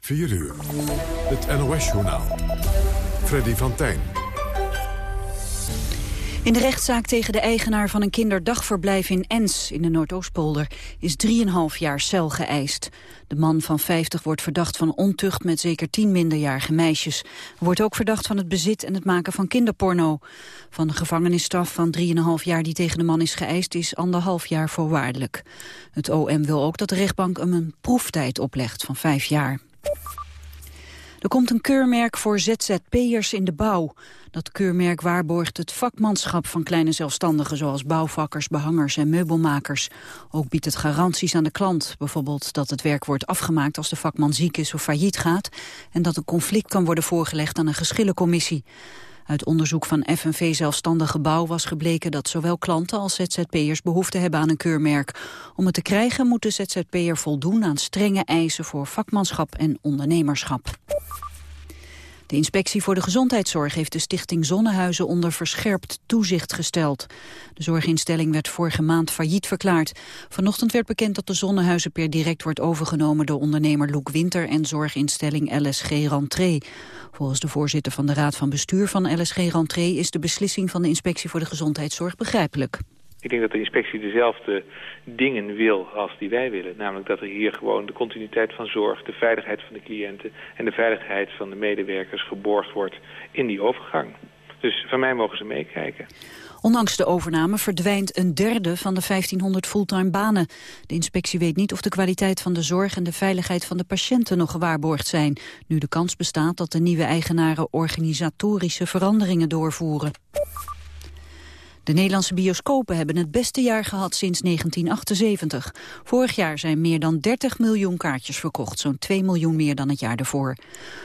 4 uur. Het NOS-journaal. Freddy van Tijn. In de rechtszaak tegen de eigenaar van een kinderdagverblijf in Ens in de Noordoostpolder is 3,5 jaar cel geëist. De man van 50 wordt verdacht van ontucht met zeker 10 minderjarige meisjes. Wordt ook verdacht van het bezit en het maken van kinderporno. Van de gevangenisstraf van 3,5 jaar die tegen de man is geëist is anderhalf jaar voorwaardelijk. Het OM wil ook dat de rechtbank hem een proeftijd oplegt van 5 jaar. Er komt een keurmerk voor ZZP'ers in de bouw. Dat keurmerk waarborgt het vakmanschap van kleine zelfstandigen... zoals bouwvakkers, behangers en meubelmakers. Ook biedt het garanties aan de klant. Bijvoorbeeld dat het werk wordt afgemaakt als de vakman ziek is of failliet gaat... en dat een conflict kan worden voorgelegd aan een geschillencommissie. Uit onderzoek van FNV Zelfstandige Bouw was gebleken dat zowel klanten als ZZP'ers behoefte hebben aan een keurmerk. Om het te krijgen moet de ZZP'er voldoen aan strenge eisen voor vakmanschap en ondernemerschap. De inspectie voor de gezondheidszorg heeft de stichting Zonnehuizen onder verscherpt toezicht gesteld. De zorginstelling werd vorige maand failliet verklaard. Vanochtend werd bekend dat de Zonnehuizen per direct wordt overgenomen door ondernemer Loek Winter en zorginstelling LSG Rantree. Volgens de voorzitter van de Raad van Bestuur van LSG Rantree is de beslissing van de inspectie voor de gezondheidszorg begrijpelijk. Ik denk dat de inspectie dezelfde dingen wil als die wij willen. Namelijk dat er hier gewoon de continuïteit van zorg, de veiligheid van de cliënten en de veiligheid van de medewerkers geborgd wordt in die overgang. Dus van mij mogen ze meekijken. Ondanks de overname verdwijnt een derde van de 1500 fulltime banen. De inspectie weet niet of de kwaliteit van de zorg en de veiligheid van de patiënten nog gewaarborgd zijn. Nu de kans bestaat dat de nieuwe eigenaren organisatorische veranderingen doorvoeren. De Nederlandse bioscopen hebben het beste jaar gehad sinds 1978. Vorig jaar zijn meer dan 30 miljoen kaartjes verkocht, zo'n 2 miljoen meer dan het jaar ervoor.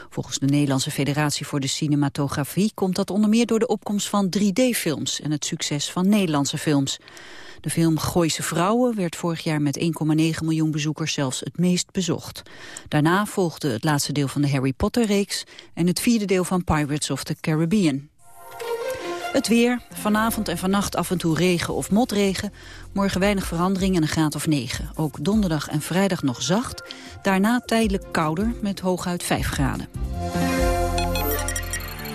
Volgens de Nederlandse Federatie voor de Cinematografie komt dat onder meer door de opkomst van 3D-films en het succes van Nederlandse films. De film Gooise Vrouwen werd vorig jaar met 1,9 miljoen bezoekers zelfs het meest bezocht. Daarna volgde het laatste deel van de Harry Potter-reeks en het vierde deel van Pirates of the Caribbean. Het weer, vanavond en vannacht af en toe regen of motregen. Morgen weinig verandering en een graad of 9. Ook donderdag en vrijdag nog zacht. Daarna tijdelijk kouder met hooguit 5 graden.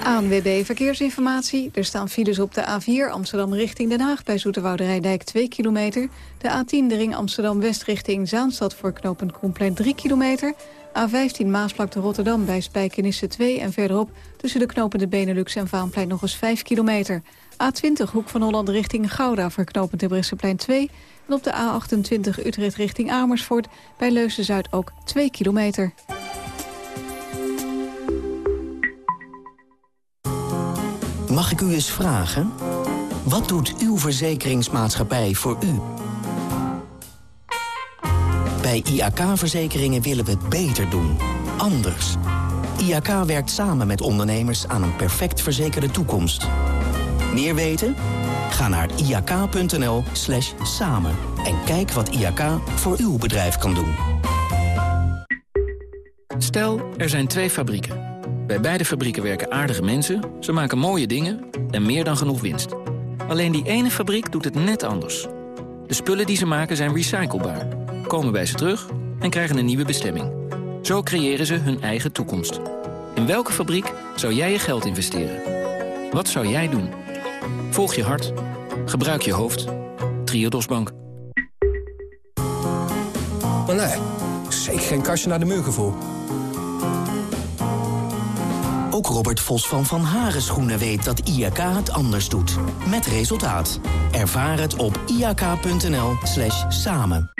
ANWB Verkeersinformatie. Er staan files op de A4 Amsterdam richting Den Haag... bij Zoeterwouderijndijk 2 kilometer. De A10 de ring Amsterdam-West richting Zaanstad... voor knooppunt Compleet 3 kilometer... A15 Maasvlakte Rotterdam bij Spijkenisse 2 en verderop... tussen de knopende Benelux en Vaanplein nog eens 5 kilometer. A20 Hoek van Holland richting Gouda voor knopend Bresseplein 2... en op de A28 Utrecht richting Amersfoort bij Leusden-Zuid ook 2 kilometer. Mag ik u eens vragen? Wat doet uw verzekeringsmaatschappij voor u? Bij IAK-verzekeringen willen we het beter doen. Anders. IAK werkt samen met ondernemers aan een perfect verzekerde toekomst. Meer weten? Ga naar iak.nl slash samen en kijk wat IAK voor uw bedrijf kan doen. Stel, er zijn twee fabrieken. Bij beide fabrieken werken aardige mensen, ze maken mooie dingen en meer dan genoeg winst. Alleen die ene fabriek doet het net anders. De spullen die ze maken zijn recyclebaar komen bij ze terug en krijgen een nieuwe bestemming. Zo creëren ze hun eigen toekomst. In welke fabriek zou jij je geld investeren? Wat zou jij doen? Volg je hart. Gebruik je hoofd. Triodos Bank. Maar nee, zeker geen kastje naar de muur gevoel. Ook Robert Vos van Van Haren Schoenen weet dat IAK het anders doet. Met resultaat. Ervaar het op iak.nl slash samen.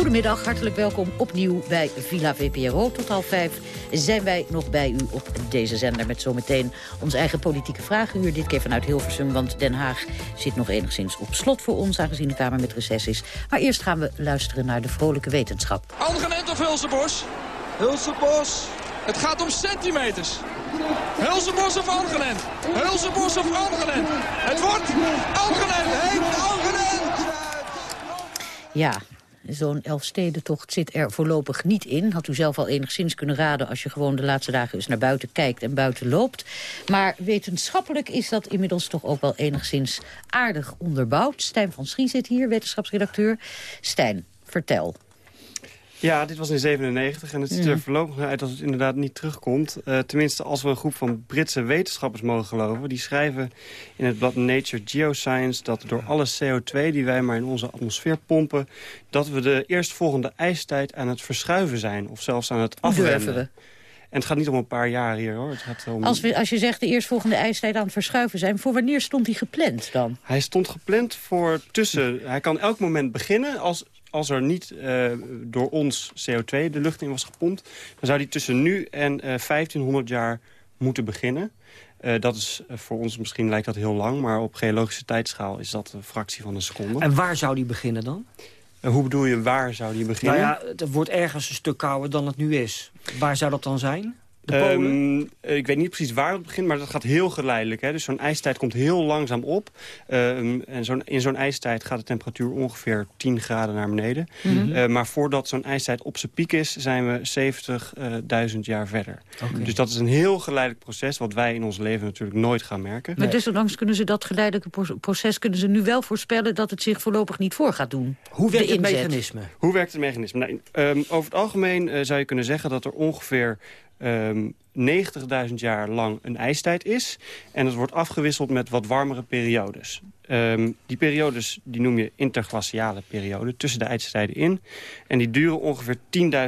Goedemiddag, hartelijk welkom opnieuw bij Villa VPRO. Tot half vijf zijn wij nog bij u op deze zender... met zometeen ons eigen politieke vragenuur. Dit keer vanuit Hilversum, want Den Haag zit nog enigszins op slot voor ons... aangezien de Kamer met reces is. Maar eerst gaan we luisteren naar de vrolijke wetenschap. Algemeen of Hulsebos? Hulsebos. Het gaat om centimeters. Hulsebos of Algenen? Hulsebos of Algenen? Het wordt Algenen! Heeft Algenen! Ja, zo'n Elfstedentocht zit er voorlopig niet in. Had u zelf al enigszins kunnen raden als je gewoon de laatste dagen eens naar buiten kijkt en buiten loopt. Maar wetenschappelijk is dat inmiddels toch ook wel enigszins aardig onderbouwd. Stijn van Schie zit hier, wetenschapsredacteur. Stijn, vertel. Ja, dit was in 97 en het ziet er voorlopig naar uit dat het inderdaad niet terugkomt. Uh, tenminste, als we een groep van Britse wetenschappers mogen geloven. Die schrijven in het blad Nature Geoscience dat door alle CO2 die wij maar in onze atmosfeer pompen... dat we de eerstvolgende ijstijd aan het verschuiven zijn of zelfs aan het afwenden. En het gaat niet om een paar jaar hier, hoor. Het gaat om... als, we, als je zegt de eerstvolgende ijstijd aan het verschuiven zijn... voor wanneer stond die gepland dan? Hij stond gepland voor tussen... Hij kan elk moment beginnen als als er niet uh, door ons CO2 de lucht in was gepompt... dan zou die tussen nu en uh, 1500 jaar moeten beginnen. Uh, dat is voor ons, misschien lijkt dat heel lang... maar op geologische tijdschaal is dat een fractie van een seconde. En waar zou die beginnen dan? hoe bedoel je, waar zou die beginnen? Nou ja, het wordt ergens een stuk kouder dan het nu is. Waar zou dat dan zijn? Um, ik weet niet precies waar het begint, maar dat gaat heel geleidelijk. Hè? Dus zo'n ijstijd komt heel langzaam op. Um, en zo in zo'n ijstijd gaat de temperatuur ongeveer 10 graden naar beneden. Mm -hmm. uh, maar voordat zo'n ijstijd op zijn piek is, zijn we 70.000 uh, jaar verder. Okay. Dus dat is een heel geleidelijk proces, wat wij in ons leven natuurlijk nooit gaan merken. Maar nee. desondanks kunnen ze dat geleidelijke proces kunnen ze nu wel voorspellen dat het zich voorlopig niet voor gaat doen. Hoe werkt het mechanisme? Hoe werkt het mechanisme? Nou, um, over het algemeen uh, zou je kunnen zeggen dat er ongeveer um, 90.000 jaar lang een ijstijd is. En het wordt afgewisseld met wat warmere periodes. Um, die periodes die noem je interglaciale perioden, tussen de ijstijden in. En die duren ongeveer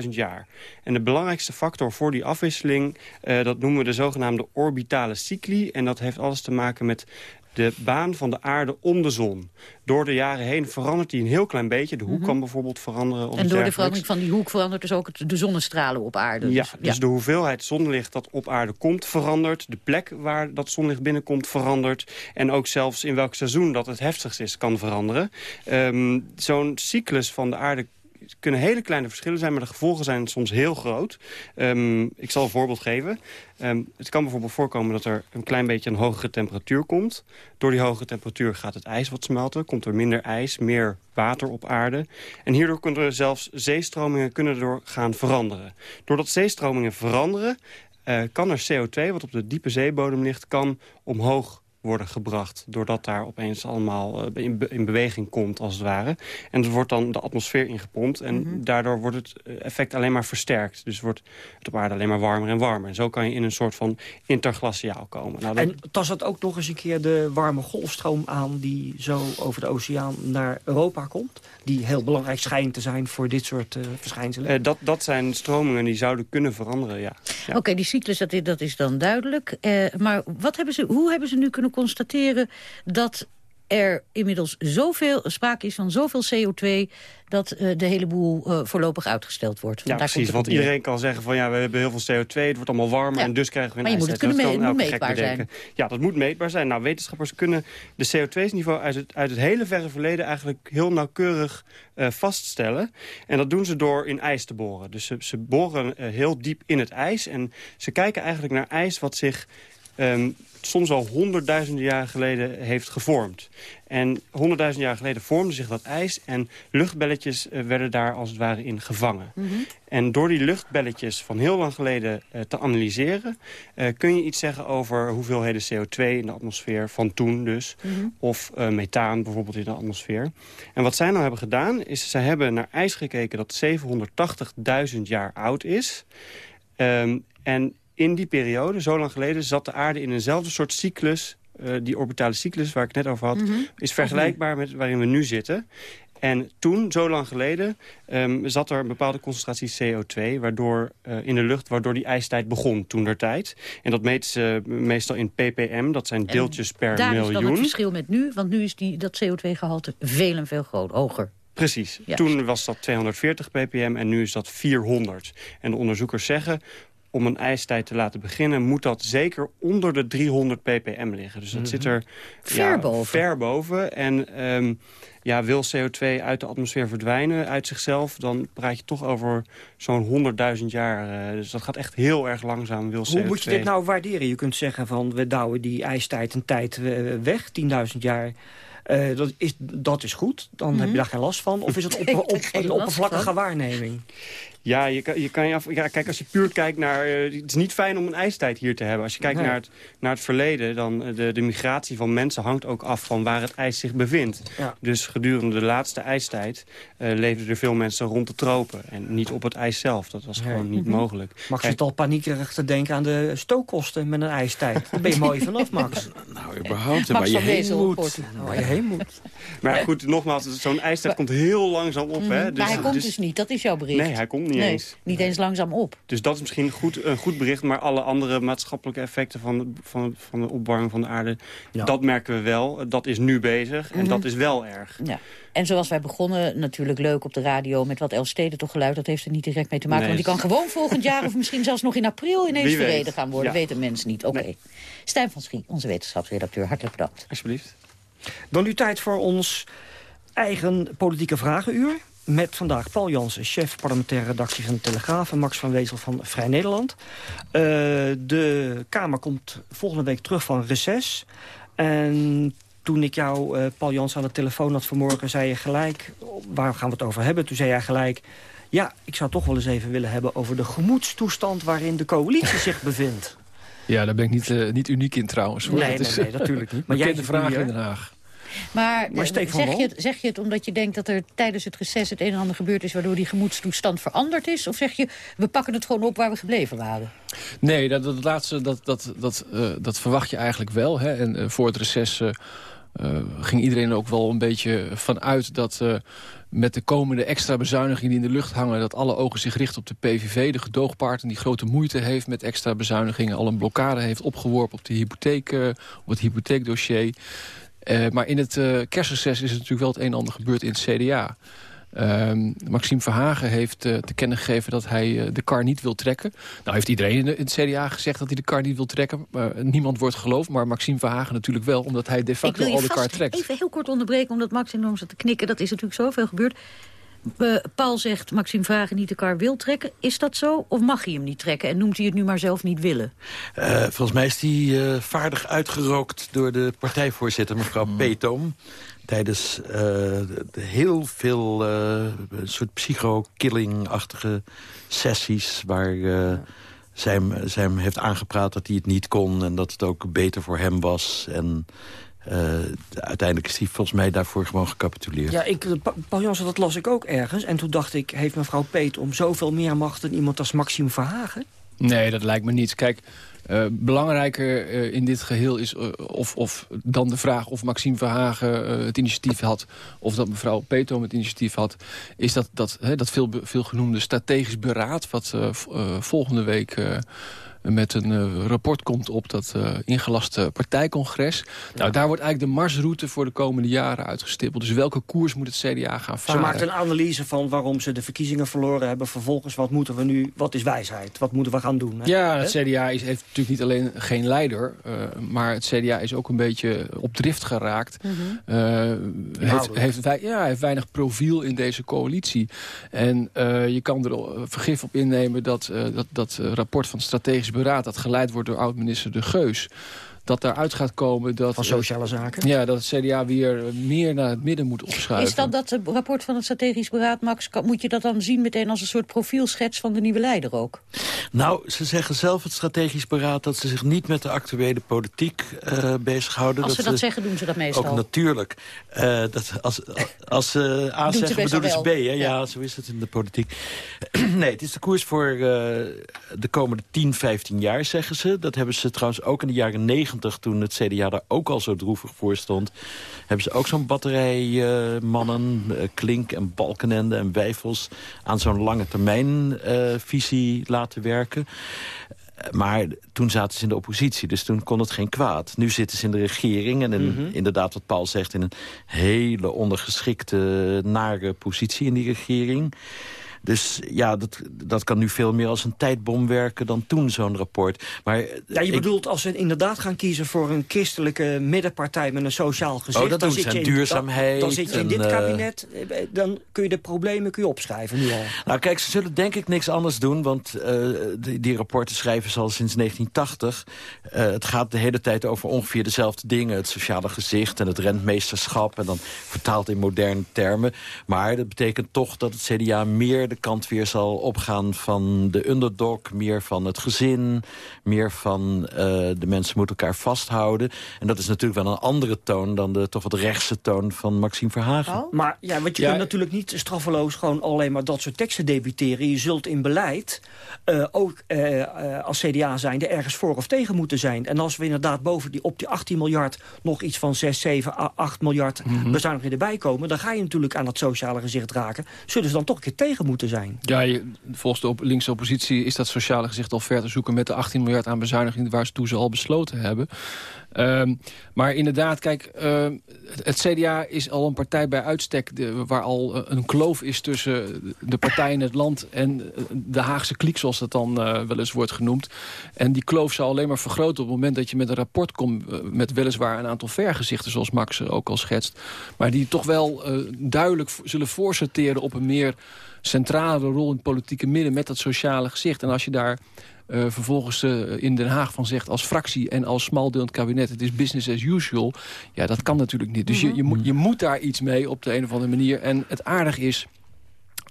10.000 jaar. En de belangrijkste factor voor die afwisseling, uh, dat noemen we de zogenaamde orbitale cycli. En dat heeft alles te maken met de baan van de aarde om de zon. Door de jaren heen verandert die een heel klein beetje. De hoek mm -hmm. kan bijvoorbeeld veranderen. Of en door de verandering van die hoek verandert dus ook de zonnestralen op aarde. Ja, dus, ja. dus de hoeveelheid zonlicht dat op aarde komt verandert. De plek waar dat zonlicht binnenkomt verandert. En ook zelfs in welk seizoen dat het heftigst is kan veranderen. Um, Zo'n cyclus van de aarde het kunnen hele kleine verschillen zijn, maar de gevolgen zijn soms heel groot. Um, ik zal een voorbeeld geven. Um, het kan bijvoorbeeld voorkomen dat er een klein beetje een hogere temperatuur komt. Door die hogere temperatuur gaat het ijs wat smelten. Komt er minder ijs, meer water op aarde. En hierdoor kunnen zelfs zeestromingen kunnen door gaan veranderen. Doordat zeestromingen veranderen, uh, kan er CO2, wat op de diepe zeebodem ligt, kan omhoog worden gebracht. Doordat daar opeens allemaal uh, in, be in, beweging komt, als het ware. En er wordt dan de atmosfeer ingepompt. En mm -hmm. daardoor wordt het effect alleen maar versterkt. Dus wordt het op aarde alleen maar warmer en warmer. En zo kan je in een soort van interglaciaal komen. Nou, dat... En tast dat ook nog eens een keer de warme golfstroom aan... die zo over de oceaan naar Europa komt? Die heel belangrijk schijnt te zijn voor dit soort uh, verschijnselen? Uh, dat, dat zijn stromingen die zouden kunnen veranderen, ja. ja. Oké, okay, die cyclus, dat is, dat is dan duidelijk. maar wat hebben ze, hoe hebben ze nu kunnen constateren dat er inmiddels zoveel sprake is van zoveel CO2 dat uh, de hele boel uh, voorlopig uitgesteld wordt. Ja, precies, want iedereen kan zeggen van ja, we hebben heel veel CO2, het wordt allemaal warmer ja. en dus krijgen we een Maar je moet het kunnen me moet meetbaar zijn. Ja, dat moet meetbaar zijn. Nou, wetenschappers kunnen de CO2-niveau uit het, uit het hele verre verleden eigenlijk heel nauwkeurig uh, vaststellen. En dat doen ze door in ijs te boren. Dus ze, ze boren heel diep in het ijs en ze kijken eigenlijk naar ijs wat zich um, soms al honderdduizenden jaar geleden heeft gevormd. En honderdduizend jaar geleden vormde zich dat ijs... en luchtbelletjes uh, werden daar als het ware in gevangen. Mm -hmm. En door die luchtbelletjes van heel lang geleden uh, te analyseren... Uh, kun je iets zeggen over hoeveelheden CO2 in de atmosfeer... van toen dus, mm -hmm. of methaan bijvoorbeeld in de atmosfeer. En wat zij nou hebben gedaan, is zij hebben naar ijs gekeken... dat 780.000 jaar oud is... Um, en in die periode, zo lang geleden, zat de aarde in eenzelfde soort cyclus. Uh, die orbitale cyclus waar ik net over had, mm -hmm. is vergelijkbaar met waarin we nu zitten. En toen, zo lang geleden, um, zat er een bepaalde concentratie CO2 waardoor, uh, in de lucht... waardoor die ijstijd begon toen der tijd. En dat meten ze meestal in ppm, dat zijn deeltjes en per daar miljoen. Daar is dan het verschil met nu, want nu is die, dat CO2-gehalte veel en veel groter, hoger. Precies. Juist. Toen was dat 240 ppm en nu is dat 400. En de onderzoekers zeggen om een ijstijd te laten beginnen... moet dat zeker onder de 300 ppm liggen. Dus dat Mhm. zit er Ver ja, boven. ver boven. En ehm, ja, wil CO2 uit de atmosfeer verdwijnen uit zichzelf... dan praat je toch over zo'n 100.000 jaar. eh, dus dat gaat echt heel erg langzaam, wil CO2. Hoe moet je dit nou waarderen? Je kunt zeggen van we douwen die ijstijd een tijd eh, weg, 10.000 jaar. Eh, dat, is, dat is goed, dan heb je daar geen last van. Of is het op, op, geen een oppervlakkige waarneming? Ja, je kan je, kan je af, ja, kijk, als je puur kijkt naar... eh, het is niet fijn om een ijstijd hier te hebben. Als je kijkt Nee. naar, het, naar het verleden... dan eh, de, de migratie van mensen hangt ook af van waar het ijs zich bevindt. Ja. Dus gedurende de laatste ijstijd uh, leefden er veel mensen rond de tropen. En niet op het ijs zelf. Dat was gewoon niet Mhm. mogelijk. Max zit al paniekerig te denken aan de stookkosten met een ijstijd. Daar ben je mooi vanaf, Max. nou, überhaupt. Max Waar je heen moet. hoort u. Waar je heen moet. Maar goed, nogmaals, zo'n ijstijd komt heel langzaam op. Hè? Mhm. maar hij komt dus niet, dat is jouw bericht. Nee, hij komt niet Nee, eens. Niet eens langzaam op. Dus dat is misschien goed, een goed bericht. Maar alle andere maatschappelijke effecten van de, van, van de opwarming van de aarde... Ja. dat merken we wel. Dat is nu bezig. En Mhm. dat is wel erg. Ja. En zoals wij begonnen, natuurlijk leuk op de radio... met wat Elstede toch geluid, dat heeft er niet direct mee te maken. Nee. Want die kan gewoon volgend jaar of misschien zelfs nog in april... ineens verreden gaan worden. Ja. Weten mensen niet. Oké. Stijn van Schie, onze wetenschapsredacteur, hartelijk bedankt. Alsjeblieft. Dan nu tijd voor ons eigen politieke vragenuur. Met vandaag Paul Jansen, chef parlementaire redactie van de Telegraaf... en Max van Wezel van Vrij Nederland. Eh, de Kamer komt volgende week terug van reces. En toen ik jou, eh, Paul Jansen, aan de telefoon had vanmorgen... zei je gelijk, waar gaan we het over hebben? Toen zei jij gelijk... ja, ik zou toch wel eens even willen hebben over de gemoedstoestand... waarin de coalitie zich bevindt. Ja, daar ben ik niet, eh, niet uniek in trouwens. hoor. Nee, Dat nee, is, nee, natuurlijk niet. Maar jij de vraag hier. in Den Haag. Maar, Maar eh, zeg, je het, zeg je het omdat je denkt dat er tijdens het reces... het een en ander gebeurd is waardoor die gemoedstoestand veranderd is? Of zeg je, we pakken het gewoon op waar we gebleven waren? Nee, dat, dat laatste dat, dat, dat, eh, dat verwacht je eigenlijk wel. Hè? En eh, voor het reces eh, eh, ging iedereen er ook wel een beetje vanuit... dat eh, met de komende extra bezuinigingen die in de lucht hangen... dat alle ogen zich richten op de PVV, de gedoogpartner... die grote moeite heeft met extra bezuinigingen... al een blokkade heeft opgeworpen op, de hypotheek, op het hypotheekdossier... Eh, maar in het eh kerstreces is het natuurlijk wel het een en ander gebeurd in het CDA. Ehm, Maxime Verhagen heeft eh, te kennen gegeven dat hij de kar niet wil trekken. Nou heeft iedereen in, de- in het CDA gezegd dat hij de kar niet wil trekken. Niemand wordt geloofd, maar Maxime Verhagen natuurlijk wel... omdat hij de facto al de kar trekt. even heel kort onderbreken, omdat Max enorm zat te knikken. Dat is natuurlijk zoveel gebeurd. Eh, Paul zegt, Maxime Vragen niet de kar wil trekken. Is dat zo? Of mag hij hem niet trekken? En noemt hij het nu maar zelf niet willen? Eh, volgens mij is die eh, vaardig uitgerookt door de partijvoorzitter, mevrouw Peetoom. Tijdens eh, de- de heel veel eh, soort psycho-killing-achtige sessies... waar eh, zij, hem, zij hem heeft aangepraat dat hij het niet kon... en dat het ook beter voor hem was. En eh, uiteindelijk is hij volgens mij daarvoor gewoon gecapituleerd. Ja, ik, eh, Jansen, dat las ik ook ergens. En toen dacht ik, heeft mevrouw Peet om zoveel meer macht... dan iemand als Maxime Verhagen? Nee, dat lijkt me niet. Kijk, eh, belangrijker eh, in dit geheel is of, of dan de vraag of Maxime Verhagen eh, het initiatief had... of dat mevrouw Petom het initiatief had... is dat, dat, hè, dat veel, veel genoemde strategisch beraad... wat volgende week... met een eh, rapport komt op dat eh, ingelaste partijcongres. Nou, daar wordt eigenlijk de marsroute voor de komende jaren uitgestippeld. Dus welke koers moet het CDA gaan Ze varen? maakt een analyse van waarom ze de verkiezingen verloren hebben. Vervolgens, wat moeten we nu, wat is wijsheid? Wat moeten we gaan doen? Hè? Ja, het? CDA is, heeft natuurlijk niet alleen geen leider... eh, maar het CDA is ook een beetje op drift geraakt. Eh, heeft, heeft, wij- ja, heeft weinig profiel in deze coalitie. En je kan er vergif op innemen dat dat, dat rapport van strategisch beraad... dat geleid wordt door oud-minister De Geus... dat daaruit gaat komen dat... Van sociale zaken? ja, dat het CDA weer meer naar het midden moet opschuiven. Is dat dat rapport van het strategisch beraad, Max? Moet je dat dan zien meteen als een soort profielschets van de nieuwe leider ook? Nou, ze zeggen zelf het strategisch beraad... dat ze zich niet met de actuele politiek eh bezighouden. Als ze dat zeggen, doen ze dat meestal. Ook natuurlijk. Eh, dat als, als ze A Doet ze zeggen, bedoelen ze B. Hè? Ja. Ja. zo is het in de politiek. nee, het is de koers voor eh, de komende 10, 15 jaar, zeggen ze. Dat hebben ze trouwens ook in de jaren 90... toen het CDA daar ook al zo droevig voor stond... hebben ze ook zo'n batterij eh, mannen, eh, Klink en Balkenende en Wijfels... aan zo'n lange termijn eh, visie laten werken. Maar toen zaten ze in de oppositie, dus toen kon het geen kwaad. Nu zitten ze in de regering en in, inderdaad wat Paul zegt... in een hele ondergeschikte, nare positie in die regering. Dus ja, dat, dat kan nu veel meer als een tijdbom werken dan toen zo'n rapport. Maar, ja, je ik, bedoelt als we inderdaad gaan kiezen voor een christelijke middenpartij met een sociaal gezicht... Oh, dat dan, doen zit ze. je in, duurzaamheid dan, dan zit je in dit en, eh, kabinet, eh, dan kun je de problemen kun je opschrijven nu al. Nou kijk, ze zullen denk ik niks anders doen, want eh, die, die rapporten schrijven ze al sinds 1980. Eh, het gaat de hele tijd over ongeveer dezelfde dingen. Het sociale gezicht en het rentmeesterschap en dan vertaald in moderne termen. Maar dat betekent toch dat het CDA meer de kant weer zal opgaan van de underdog, meer van het gezin, meer van eh, de mensen moeten elkaar vasthouden. En dat is natuurlijk wel een andere toon dan de toch wat rechtse toon van Maxime Verhagen. Maar ja, want je Ja, kunt natuurlijk niet straffeloos gewoon alleen maar dat soort teksten debiteren. Je zult in beleid eh, ook eh, als CDA zijnde ergens voor of tegen moeten zijn. En als we inderdaad boven die, op die 18 miljard nog iets van 6, 7, 8 miljard Mhm. bezuinigingen erbij komen... dan ga je natuurlijk aan dat sociale gezicht raken. Zullen ze dan toch een keer tegen moeten zijn? Ja, volgens de op, linkse oppositie is dat sociale gezicht al ver te zoeken... met de 18 miljard aan bezuinigingen waar ze al besloten hebben. Ehm, maar inderdaad, kijk, ehm, het, CDA is al een partij bij uitstek... De, waar al eh, een kloof is tussen de partij in het land... en eh, de Haagse kliek, zoals dat dan eh, wel eens wordt genoemd. En die kloof zal alleen maar vergroten op het moment dat je met een rapport komt... met weliswaar een aantal vergezichten, zoals Max ook al schetst... maar die toch wel duidelijk zullen voorsorteren op een meer centrale rol in het politieke midden... met dat sociale gezicht. En als je daar eh, vervolgens eh, in Den Haag van zegt als fractie en als smaldeelend kabinet... het is business as usual, ja, dat kan natuurlijk niet. Dus je, je, moet, je moet daar iets mee op de een of andere manier. En het aardig is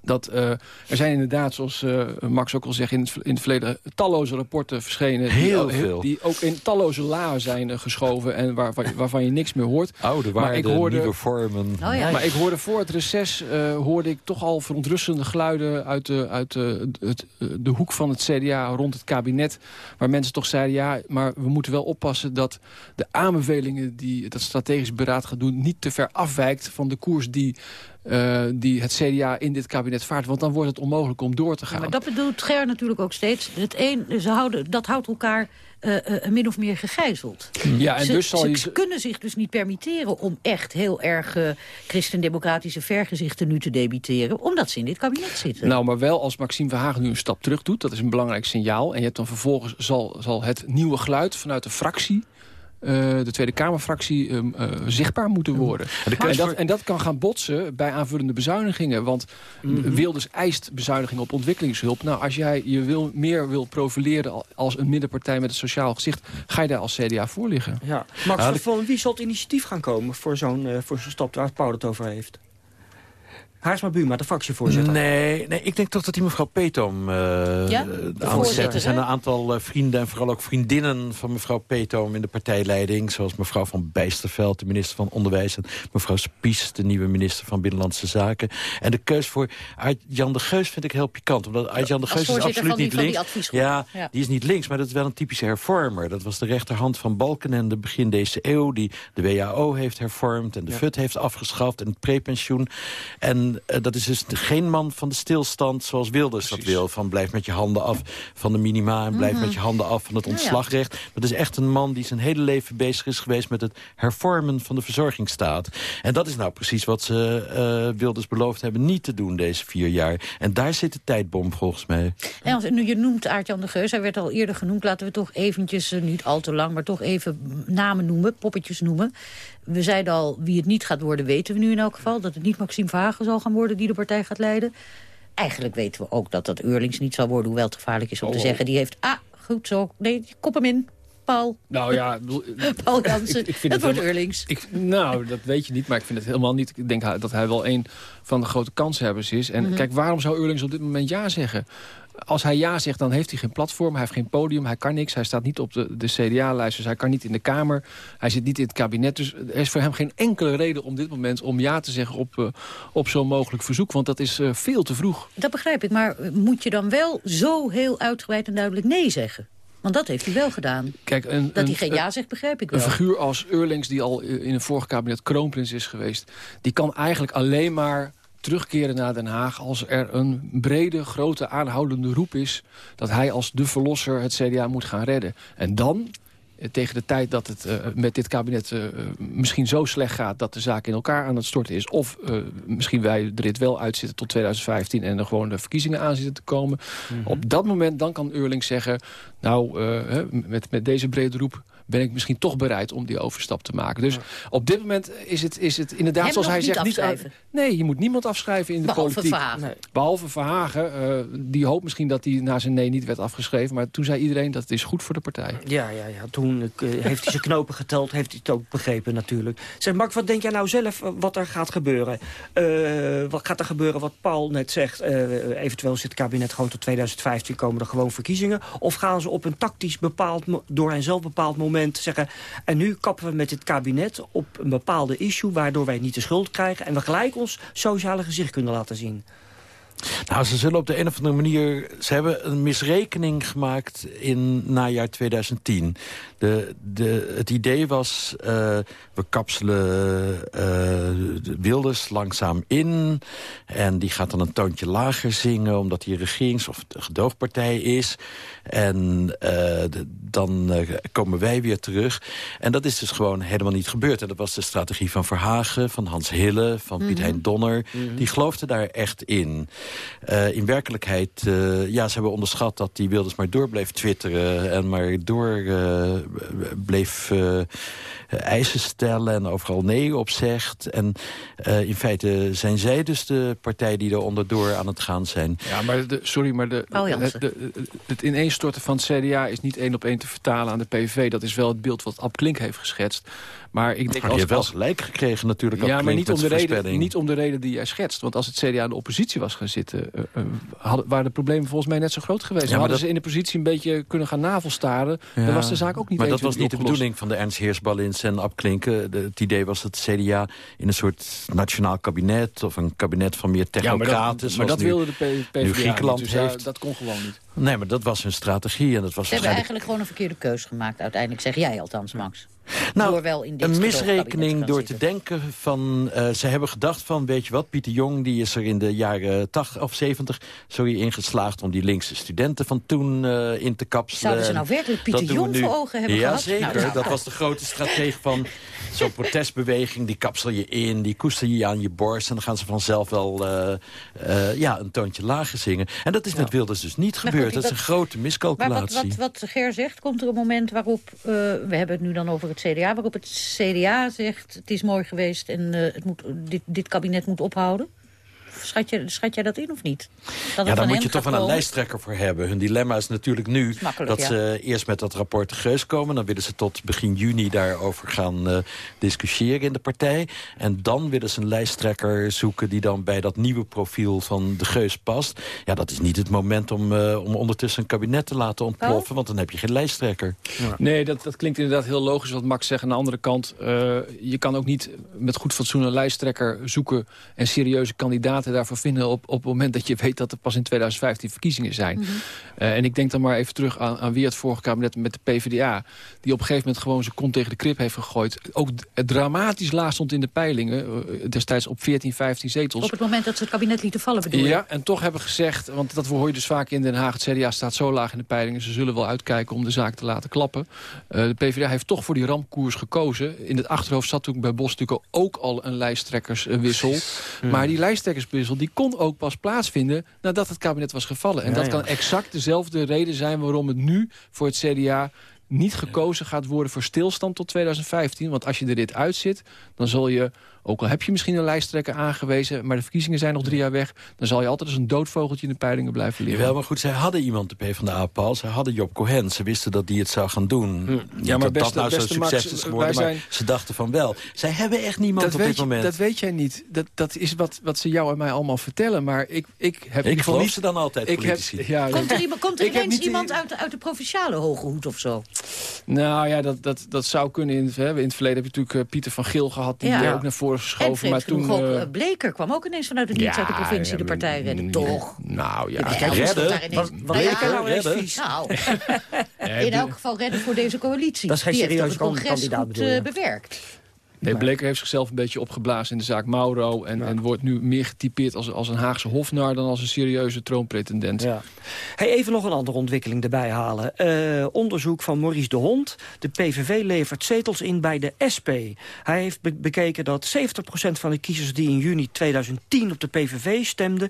dat eh, er zijn inderdaad, zoals eh, Max ook al zegt... In het, in het verleden talloze rapporten verschenen... Heel die, veel. die ook in talloze lagen zijn eh, geschoven... en waarvan, waarvan je niks meer hoort. Oude Maar ik waarden, hoorde- nieuwe vormen. Oh ja. Maar ik hoorde voor het reces eh, hoorde ik toch al verontrustende geluiden uit, de, uit de, het, de hoek van het CDA rond het kabinet. Waar mensen toch zeiden, ja, maar we moeten wel oppassen dat de aanbevelingen die dat strategisch beraad gaat doen niet te ver afwijkt van de koers die, eh, die het CDA in dit kabinet vaart. Want dan wordt het onmogelijk om door te Ja, gaan. maar dat bedoelt Ger natuurlijk ook steeds. Het een, ze houden, dat houdt elkaar eh, eh, min of meer gegijzeld. Ja, en ze, dus zal ze kunnen zich dus niet permitteren om echt heel erg christendemocratische vergezichten nu te debiteren. Omdat ze in dit kabinet zitten. Nou, maar wel als Maxime Verhagen nu een stap terug doet. Dat is een belangrijk signaal. En je hebt dan vervolgens zal, zal het nieuwe geluid vanuit de fractie... eh, de Tweede Kamerfractie ehm, eh, zichtbaar moeten worden. de En, dat, voor- en dat kan gaan botsen bij aanvullende bezuinigingen. Want Wilders eist bezuinigingen op ontwikkelingshulp. Nou, als jij je wil, meer wil profileren al- als een middenpartij met een sociaal gezicht... ga je daar als CDA voor liggen. Ja. Max, van wie zal het initiatief gaan komen voor zo'n eh, voor zo'n stap waar Paul het over heeft? Haarsma Buma, de fractievoorzitter. Nee, nee, ik denk toch dat die mevrouw Petom uh, Ja, de Er zijn een aantal eh, vrienden en vooral ook vriendinnen van mevrouw Petom in de partijleiding. Zoals mevrouw van Bijsterveld, de minister van Onderwijs. En mevrouw Spies, de nieuwe minister van Binnenlandse Zaken. En de keus voor Art-Jan de Geus vind ik heel pikant. Omdat Art-Jan de Als Geus is absoluut van die- niet van die links. Ja, Ja. die is niet links, maar dat is wel een typische hervormer. Dat was de rechterhand van Balkenende begin deze eeuw... die de WHO heeft hervormd en de FUT heeft afgeschaft... en het prepensioen. En eh, dat is dus geen man van de stilstand zoals Wilders dat wil. Van blijf met je handen af van de minima... en blijf met je handen af van het Mhm. Ja, ja. ontslagrecht. Dat is echt een man die zijn hele leven bezig is geweest... met het hervormen van de verzorgingsstaat. En dat is nou precies wat ze eh, Wilders beloofd hebben niet te doen deze vier jaar. En daar zit de tijdbom volgens mij. En als, nu je noemt Aart-Jan de Geus, hij werd al eerder genoemd... laten we toch eventjes, eh, niet al te lang, maar toch even namen noemen, poppetjes noemen. We zeiden al, wie het niet gaat worden, weten we nu in elk geval. Dat het niet Maxime Verhagen zal gaan worden die de partij gaat leiden. Eigenlijk weten we ook dat dat Eurlings niet zal worden... hoewel het gevaarlijk is om te Oh. zeggen, die heeft... Ah, goed zo, nee, kop hem in, Paul. Nou ja, Paul Jansen, ik- ik vind het het wordt Eurlings. Ik, nou, dat weet je niet, maar ik vind het helemaal niet. Ik denk dat hij wel een van de grote kanshebbers is. En kijk, waarom zou Eurlings op dit moment ja zeggen? Als hij ja zegt, dan heeft hij geen platform, hij heeft geen podium, hij kan niks. Hij staat niet op de, de CDA-lijst, dus hij kan niet in de Kamer. Hij zit niet in het kabinet, dus er is voor hem geen enkele reden op dit moment... om ja te zeggen op, eh, op zo'n mogelijk verzoek, want dat is eh, veel te vroeg. Dat begrijp ik, maar eh, moet je dan wel zo heel uitgebreid en duidelijk nee zeggen? Want dat heeft hij wel gedaan. Kijk, een, Dat hij een- geen ja zegt, begrijp ik Een wel. figuur als Eurlings, die al in een vorig kabinet kroonprins is geweest... die kan eigenlijk alleen maar terugkeren naar Den Haag... als er een brede, grote, aanhoudende roep is... dat hij als de verlosser het CDA moet gaan redden. En dan eh, tegen de tijd dat het met dit kabinet misschien zo slecht gaat... dat de zaak in elkaar aan het storten is. Of misschien wij er dit wel uitzitten tot 2015... en er gewoon de verkiezingen aan zitten te komen. Mhm. Op dat moment dan kan Eurling zeggen... nou, met, met deze brede roep ben ik misschien toch bereid om die overstap te maken. Dus op dit moment is het, is het inderdaad, Hem zoals hij niet zegt... Niet nee, je moet niemand afschrijven in de Behalve politiek. Verhagen. Behalve Verhagen. Uh, die hoopt misschien dat hij na zijn nee niet werd afgeschreven. Maar toen zei iedereen dat het is goed voor de partij. Ja, ja, ja. toen uh, heeft hij zijn knopen geteld. Heeft hij het ook begrepen natuurlijk. Zeg, Mark, wat denk jij nou zelf uh, wat er gaat gebeuren? wat gaat er gebeuren wat Paul net zegt? eventueel zit het kabinet gewoon tot 2015 komen er gewoon verkiezingen. Of gaan ze op een tactisch bepaald, door hen zelf bepaald moment zeggen... en nu kappen we met dit kabinet op een bepaalde issue... waardoor wij niet de schuld krijgen... en we gelijk ons sociale gezicht kunnen laten zien. Nou, ze zullen op de een of andere manier... Ze hebben een misrekening gemaakt in najaar 2010. De, de, het idee was, uh, we kapselen uh, Wilders langzaam in... en die gaat dan een toontje lager zingen... omdat hij regerings- of gedoogpartij is. En uh, de, dan komen wij weer terug. En dat is dus gewoon helemaal niet gebeurd. En dat was de strategie van Verhagen, van Hans Hille... van Piet mm Hein Donner. Mhm. Die geloofden daar echt in. Uh, in werkelijkheid, uh, ja, ze hebben onderschat dat die Wilders maar door bleef twitteren... en maar door uh, bleef eisen stellen en overal nee op zegt. En in feite zijn zij dus de partij die er onderdoor aan het gaan zijn. Ja, maar de, sorry, maar de, het, de, het ineenstorten van het CDA is niet één op één te vertalen aan de PVV. Dat is wel het beeld wat Ab Klink heeft geschetst. Maar ik denk maar als, je wel gelijk gekregen natuurlijk. Ja, maar niet om, de reden, niet om de reden die jij schetst. Want als het CDA in de oppositie was gaan zitten... Uh, uh, hadden, waren de problemen volgens mij net zo groot geweest. Ja, hadden dat... ze in de positie een beetje kunnen gaan navelstaren... Ja, dan was de zaak ook niet Maar dat was niet opgelost. de bedoeling van de Ernst Heersbalins en Abklinken. het idee was dat het CDA in een soort nationaal kabinet... of een kabinet van meer technocraten... Ja, maar dat, maar dat wilde de PVV nu Griekenland niet, dus heeft. dat kon gewoon niet. Nee, maar dat was hun strategie. En dat was Ze hebben eigenlijk gewoon een verkeerde keus gemaakt. Uiteindelijk zeg jij althans, Max. Nou, door wel in dit een misrekening door te denken van... Uh, ze hebben gedacht van, weet je wat, Pieter Jong... die is er in de jaren 80 of 70 sorry, ingeslaagd... om die linkse studenten van toen uh, in te kapselen. Zouden ze nou werkelijk Pieter Jong voor ogen hebben ja, gehad? Zeker, nou, nou, dat was de grote strategie van zo'n protestbeweging. Die kapsel je in, die koester je aan je borst... en dan gaan ze vanzelf wel uh, ja, een toontje lager zingen. En dat is met Wilders dus niet gebeurd. Goed, dat, dat is een grote miscalculatie. Maar wat, wat, wat Ger zegt, komt er een moment waarop... we hebben het nu dan over het CDA, waarop het CDA zegt... het is mooi geweest en uh, het moet, dit, dit kabinet moet ophouden? Schat, je, schat jij dat in of niet? Dat ja, daar moet je toch van een lijsttrekker voor hebben. Hun dilemma is natuurlijk nu dat ja. ze eerst met dat rapport de Geus komen. Dan willen ze tot begin juni daarover gaan uh, discussiëren in de partij. En dan willen ze een lijsttrekker zoeken die dan bij dat nieuwe profiel van de Geus past. Ja, dat is niet het moment om, uh, om ondertussen een kabinet te laten ontploffen. Oh? Want dan heb je geen lijsttrekker. Ja. Nee, dat, dat klinkt inderdaad heel logisch wat Max zegt. Aan de andere kant, uh, je kan ook niet met goed fatsoen een lijsttrekker zoeken... en serieuze kandidaten daarvoor vinden op, op het moment dat je weet dat er pas in 2015 verkiezingen zijn. Mm -hmm. uh, en ik denk dan maar even terug aan, aan weer het vorige kabinet met de PvdA. Die op een gegeven moment gewoon zijn kont tegen de krip heeft gegooid. Ook dramatisch laag stond in de peilingen. Uh, destijds op 14, 15 zetels. Op het moment dat ze het kabinet lieten vallen bedoel je? Ja, en toch hebben gezegd, want dat hoor je dus vaak in Den Haag. Het CDA staat zo laag in de peilingen. Ze zullen wel uitkijken om de zaak te laten klappen. Uh, de PvdA heeft toch voor die rampkoers gekozen. In het achterhoofd zat toen bij Bos natuurlijk ook al een lijsttrekkerswissel. Maar die lijsttrekkerswissel die kon ook pas plaatsvinden nadat het kabinet was gevallen. En ja, dat ja. kan exact dezelfde reden zijn waarom het nu voor het CDA niet gekozen gaat worden voor stilstand tot 2015. Want als je er dit uitzit, dan zal je ook al heb je misschien een lijsttrekker aangewezen... maar de verkiezingen zijn nog drie jaar weg... dan zal je altijd als een doodvogeltje in de peilingen blijven liggen. Wel, maar goed, zij hadden iemand de PvdA, Paul. Zij hadden Job Cohen. Ze wisten dat die het zou gaan doen. Hm. Ja, maar dat beste, dat nou zo'n succes Max, is geworden, zijn... maar ze dachten van wel. Zij hebben echt niemand dat op weet dit moment. Dat weet jij niet. Dat, dat is wat, wat ze jou en mij allemaal vertellen. Maar ik, ik heb ik geloof niet... ze dan altijd, ik politici. Heb, ja, komt er, iemand, komt er ik heb ineens iemand uit, uit de provinciale hoge hoed of zo? Nou ja, dat, dat, dat zou kunnen. In, hè, in het verleden heb je natuurlijk uh, Pieter van Geel gehad... die Ja. ook naar voren geschoven. Maar toen... Ook, eh, uh, Bleker kwam ook ineens vanuit het niets uit de provincie de partij redden. Toch? Nou ja, redden? daar ineens- Wat, wat Nou ja, Bleker nou eens redden? vies? Nou, in elk geval redden voor deze coalitie. Dat is geen serieuze toch het congres kandidaat, goed bedoel je? eh, bewerkt. Nee, Bleker heeft zichzelf een beetje opgeblazen in de zaak Mauro... en, en wordt nu meer getypeerd als, als een Haagse hofnar... dan als een serieuze troonpretendent. Ja. Hey, even nog een andere ontwikkeling erbij halen. Uh, onderzoek van Maurice de Hond. De PVV levert zetels in bij de SP. Hij heeft be bekeken dat 70% van de kiezers die in juni 2010 op de PVV stemden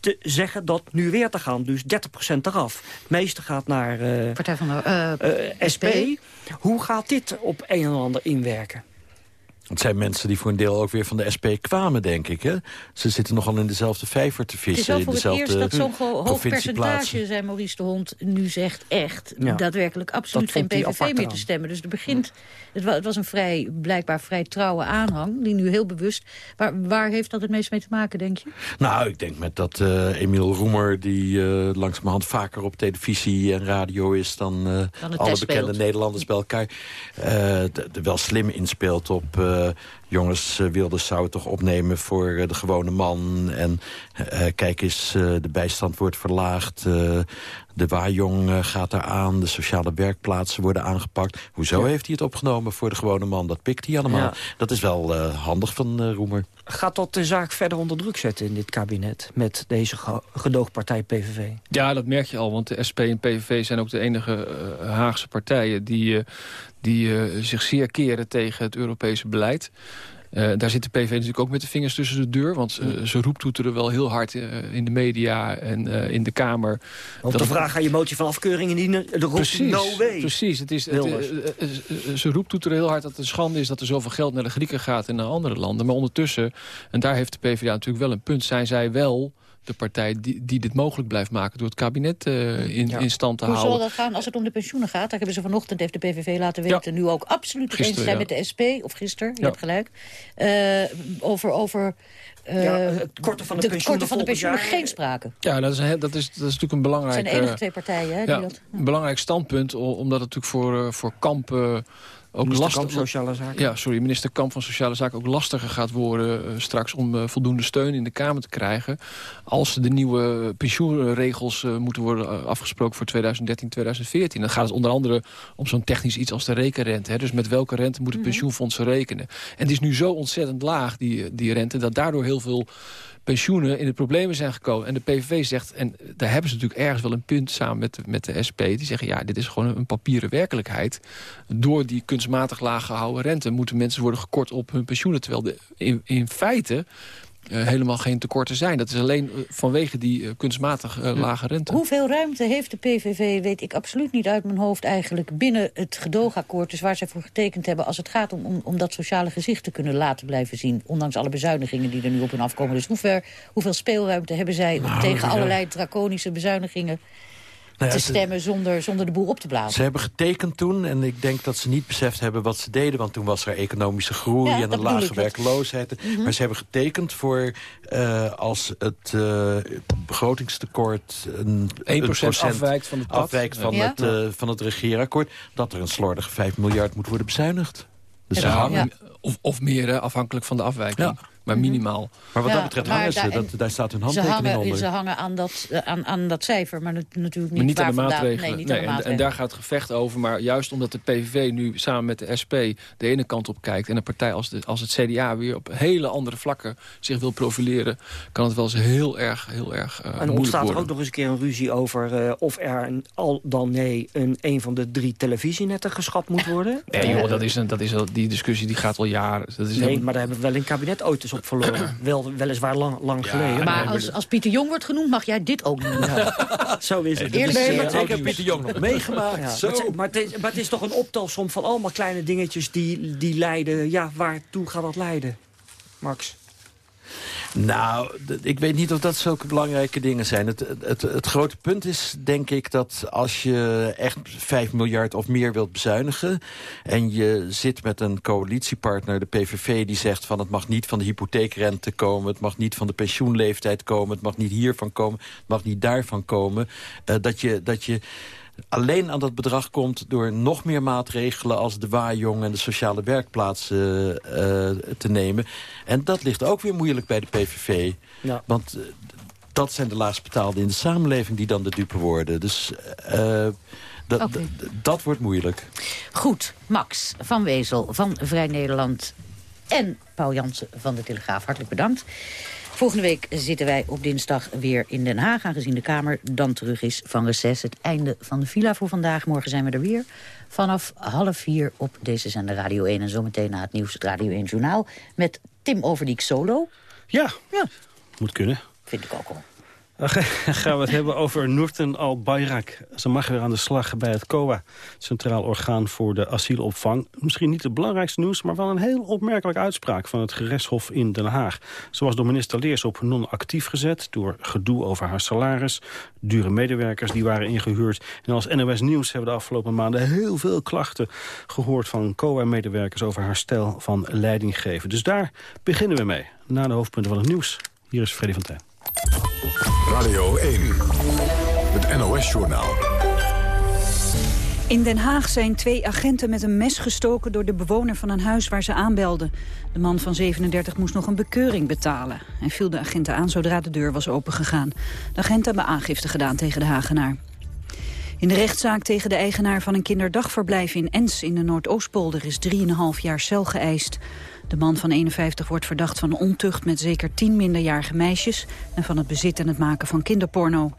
te zeggen dat nu weer te gaan. Dus 30% eraf. Het meeste gaat naar uh, Partij van de, uh, SP. Hoe gaat dit op een en ander inwerken? Het zijn mensen die voor een deel ook weer van de SP kwamen, denk ik. Hè? Ze zitten nogal in dezelfde vijver te vissen. Het is wel voor het eerst dat zo'n hoog percentage, zei Maurice de Hond, nu zegt echt ja. daadwerkelijk absoluut geen PVV meer te stemmen. Dus er begint, het was een vrij, blijkbaar vrij trouwe aanhang, die nu heel bewust... Waar, waar heeft dat het meest mee te maken, denk je? Nou, ik denk met dat uh, Emiel Roemer, die uh, langzamerhand vaker op televisie en radio is... dan, uh, dan alle bekende. Nederlanders bij elkaar, er wel slim inspeelt op jongens, uh, Wilders zou toch opnemen voor uh, de gewone man. En kijk eens, de bijstand wordt verlaagd. De waaijong gaat eraan. De sociale werkplaatsen worden aangepakt. Hoezo ja. heeft hij het opgenomen voor de gewone man? Dat pikt hij allemaal. Ja. Dat is wel handig van Roemer. Gaat dat de zaak verder onder druk zetten in dit kabinet... met deze gedoogpartij PVV? Ja, dat merk je al. Want de SP en PVV zijn ook de enige Haagse partijen... die, die uh, zich zeer keren tegen het Europese beleid. Uh, daar zit de PV natuurlijk ook met de vingers tussen de deur. Want uh, ze roeptoeteren wel heel hard uh, in de media en in de Kamer. Op de vraag aan je motie van afkeuring indienen, de roep precies, no way. Precies, het is, het, ze roeptoeteren heel hard dat het een schande is... dat er zoveel geld naar de Grieken gaat en naar andere landen. Maar ondertussen, en daar heeft de PvdA natuurlijk wel een punt... zijn zij wel de partij die, die dit mogelijk blijft maken... door het kabinet uh, in, ja. in stand te Hoe houden. Hoe zal dat gaan als het om de pensioenen gaat? Daar hebben ze vanochtend, heeft de PVV laten weten... Ja. nu ook absoluut eens zijn ja. met de SP, of gisteren, je hebt gelijk... Uh, over... over uh, ja, het korten van de, de pensioenen, van de pensioenen geen sprake. Ja, dat is, dat, is, dat is natuurlijk een belangrijk... Het zijn de enige twee partijen, hè, die ja, dat... Een belangrijk standpunt, omdat het natuurlijk voor, voor kampen ook minister lastig, Kamp Sociale Zaken. Ja, sorry, minister Kamp van Sociale Zaken ook lastiger gaat worden uh, straks om uh, voldoende steun in de Kamer te krijgen. Als de nieuwe pensioenregels uh, moeten worden afgesproken voor 2013, 2014. Dan gaat het onder andere om zo'n technisch iets als de rekenrente. Hè. Dus met welke rente moeten pensioenfondsen rekenen. En het is nu zo ontzettend laag, die, die rente, dat daardoor heel veel pensioenen in de problemen zijn gekomen. En de PVV zegt, en daar hebben ze natuurlijk ergens wel een punt samen met de, met de SP... die zeggen, ja, dit is gewoon een papieren werkelijkheid. Door die kunstmatig laag gehouden rente moeten mensen worden gekort op hun pensioenen. Terwijl de, in, in feite uh, helemaal geen tekorten zijn. Dat is alleen uh, vanwege die uh, kunstmatig lage rente. Hoeveel ruimte heeft de PVV, weet ik absoluut niet uit mijn hoofd eigenlijk... binnen het gedoogakkoord, dus waar zij voor getekend hebben... als het gaat om, om, om dat sociale gezicht te kunnen laten blijven zien... ondanks alle bezuinigingen die er nu op hun afkomen. Dus hoeveel, hoeveel speelruimte hebben zij nou, tegen ja. allerlei draconische bezuinigingen... Nou ja, te stemmen zonder, zonder de boel op te blazen. Ze hebben getekend toen en ik denk dat ze niet beseft hebben wat ze deden. Want toen was er economische groei ja, en een lage werkloosheid. Mm -hmm. Maar ze hebben getekend voor uh, als het uh, begrotingstekort... Een, 1% een afwijkt van het, pad. afwijkt van, ja. het, uh, van het regeerakkoord... dat er een slordige 5 miljard moet worden bezuinigd. Dus of, of meer afhankelijk van de afwijking. Maar minimaal. Maar wat ja, dat betreft hangen ze, dat, daar staat hun handtekening ze hangen, onder. Ze hangen aan dat, uh, aan, aan dat cijfer, maar natuurlijk niet, maar niet aan de vandaan, maatregelen. Nee, niet nee, aan de en, maatregelen. en, daar gaat het gevecht over. Maar juist omdat de PVV nu samen met de SP de ene kant op kijkt... en een partij als, de, als het CDA weer op hele andere vlakken zich wil profileren... kan het wel eens heel erg, heel erg uh, En er ontstaat er ook nog eens een keer een ruzie over... Uh, of er een, al dan nee een, een van de drie televisienetten geschrapt moet worden. Nee joh, dat is, een, dat is, die discussie die gaat al jaren. Dat is nee, helemaal... maar daar hebben we wel in het kabinet ooit op verloren. wel, weliswaar lang, lang Ja, geleden. Maar als, als Pieter Jong wordt genoemd, mag jij dit ook. Ja, zo is het. Eerlijk gezegd, eh, ik heb Pieter Jong nog meegemaakt. Ja, Zo. maar, het, maar, het is, maar het is toch een optelsom van allemaal kleine dingetjes die, die leiden. Ja, waartoe gaat dat leiden, Max? Nou, ik weet niet of dat zulke belangrijke dingen zijn. Het, het, het, grote punt is, denk ik, dat als je echt 5 miljard of meer wilt bezuinigen... en je zit met een coalitiepartner, de PVV, die zegt van... het mag niet van de hypotheekrente komen, het mag niet van de pensioenleeftijd komen... het mag niet hiervan komen, het mag niet daarvan komen... Uh, dat je... Dat je alleen aan dat bedrag komt door nog meer maatregelen... als de waaijong en de sociale werkplaatsen uh, te nemen. En dat ligt ook weer moeilijk bij de PVV. Ja. Want uh, dat zijn de laagst betaalden in de samenleving... die dan de dupe worden. Dus uh, dat, okay. dat wordt moeilijk. Goed, Max van Wezel van Vrij Nederland en Paul Jansen van de Telegraaf. Hartelijk bedankt. Volgende week zitten wij op dinsdag weer in Den Haag... aangezien de Kamer dan terug is van reces. Het einde van de villa voor vandaag. Morgen zijn we er weer vanaf half vier op deze zender Radio 1. En zometeen na het nieuws het Radio 1 Journaal... met Tim Overdiek solo. Ja, ja. moet kunnen. Vind ik ook al. Dan gaan we het hebben over Noorten al-Bayrak. Ze mag weer aan de slag bij het COA, Centraal Orgaan voor de Asielopvang. Misschien niet het belangrijkste nieuws, maar wel een heel opmerkelijke uitspraak van het gerechtshof in Den Haag. Ze was door minister Leers op non-actief gezet door gedoe over haar salaris, dure medewerkers die waren ingehuurd. En als NOS Nieuws hebben we de afgelopen maanden heel veel klachten gehoord van COA-medewerkers over haar stijl van leiding geven. Dus daar beginnen we mee, na de hoofdpunten van het nieuws. Hier is Freddy van Tijn. Radio 1, het NOS-journaal. In Den Haag zijn twee agenten met een mes gestoken door de bewoner van een huis waar ze aanbelden. De man van 37 moest nog een bekeuring betalen. Hij viel de agenten aan zodra de deur was opengegaan. De agenten hebben aangifte gedaan tegen de Hagenaar. In de rechtszaak tegen de eigenaar van een kinderdagverblijf in Ens in de Noordoostpolder is 3,5 jaar cel geëist. De man van 51 wordt verdacht van ontucht met zeker 10 minderjarige meisjes... en van het bezit en het maken van kinderporno.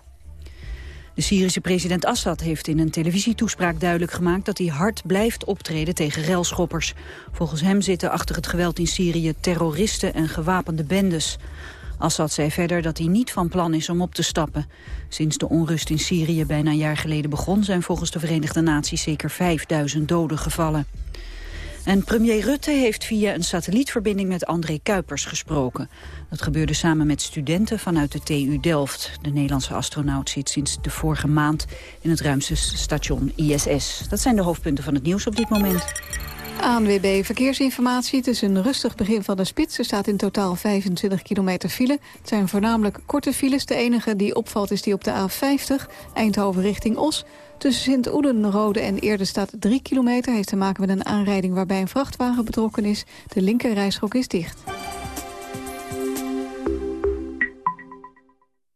De Syrische president Assad heeft in een televisietoespraak duidelijk gemaakt... dat hij hard blijft optreden tegen relschoppers. Volgens hem zitten achter het geweld in Syrië terroristen en gewapende bendes. Assad zei verder dat hij niet van plan is om op te stappen. Sinds de onrust in Syrië bijna een jaar geleden begon... zijn volgens de Verenigde Naties zeker 5000 doden gevallen. Premier Rutte heeft via een satellietverbinding met André Kuipers gesproken. Dat gebeurde samen met studenten vanuit de TU Delft. De Nederlandse astronaut zit sinds de vorige maand in het ruimste station ISS. Dat zijn de hoofdpunten van het nieuws op dit moment. ANWB Verkeersinformatie. Het is een rustig begin van de spits. Er staat in totaal 25 kilometer file. Het zijn voornamelijk korte files. De enige die opvalt is die op de A50, Eindhoven richting Os. Tussen Sint-Oedenrode en Eerde staat 3 kilometer. Heeft te maken met een aanrijding waarbij een vrachtwagen betrokken is. De linkerrijstrook is dicht.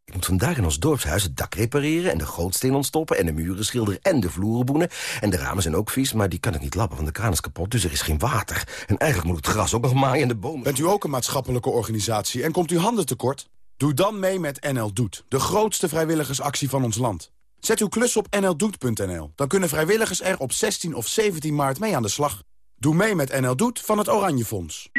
Ik moet vandaag in ons dorpshuis het dak repareren... en de gootsteen ontstoppen en de muren schilderen en de vloeren boenen. En de ramen zijn ook vies, maar die kan ik niet lappen, want de kraan is kapot. Dus er is geen water. En eigenlijk moet het gras ook nog maaien en de bomen... Bent u ook een maatschappelijke organisatie en komt u handen tekort? Doe dan mee met NL Doet, de grootste vrijwilligersactie van ons land. Zet uw klus op nldoet.nl. Dan kunnen vrijwilligers er op 16 of 17 maart mee aan de slag. Doe mee met NL Doet van het Oranje Fonds.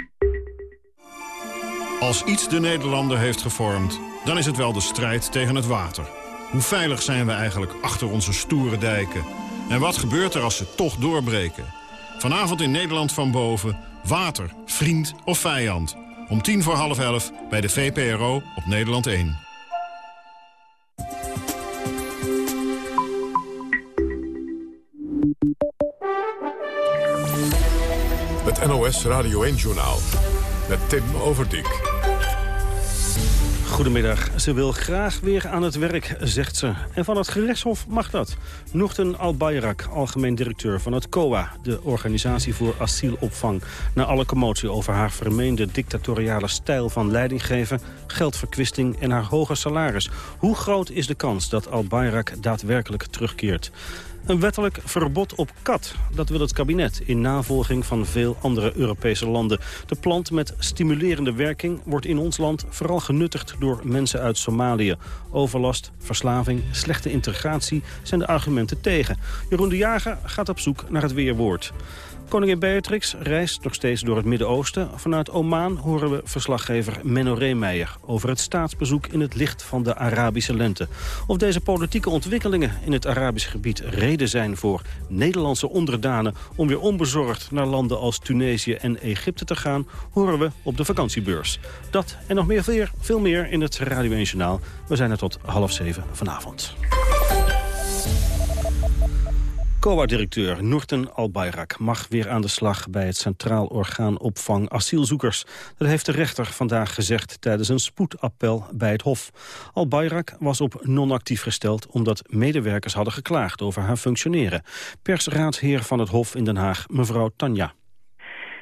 Als iets de Nederlander heeft gevormd, dan is het wel de strijd tegen het water. Hoe veilig zijn we eigenlijk achter onze stoere dijken? En wat gebeurt er als ze toch doorbreken? Vanavond in Nederland van boven, water, vriend of vijand. Om tien voor half elf bij de VPRO op Nederland 1. NOS Radio 1-journaal met Tim Overdijk. Goedemiddag. Ze wil graag weer aan het werk, zegt ze. En van het gerechtshof mag dat. Nochten Al-Bayrak, algemeen directeur van het COA... de Organisatie voor Asielopvang... na alle commotie over haar vermeende dictatoriale stijl van leidinggeven... geldverkwisting en haar hoge salaris. Hoe groot is de kans dat Al-Bayrak daadwerkelijk terugkeert? Een wettelijk verbod op kat. Dat wil het kabinet in navolging van veel andere Europese landen. De plant met stimulerende werking wordt in ons land vooral genuttigd door mensen uit Somalië. Overlast, verslaving, slechte integratie zijn de argumenten tegen. Jeroen de Jager gaat op zoek naar het weerwoord. Koningin Beatrix reist nog steeds door het Midden-Oosten. Vanuit Oman horen we verslaggever Menno Reemeijer... over het staatsbezoek in het licht van de Arabische lente. Of deze politieke ontwikkelingen in het Arabisch gebied reden zijn... voor Nederlandse onderdanen om weer onbezorgd naar landen als Tunesië en Egypte te gaan... horen we op de vakantiebeurs. Dat en nog meer, veel meer in het Radio 1 Journaal. We zijn er tot half zeven vanavond. COA-directeur Noorten Albayrak mag weer aan de slag bij het Centraal Orgaan Opvang Asielzoekers. Dat heeft de rechter vandaag gezegd tijdens een spoedappel bij het Hof. Albayrak was op non-actief gesteld omdat medewerkers hadden geklaagd over haar functioneren. Persraadsheer van het Hof in Den Haag, mevrouw Tanja.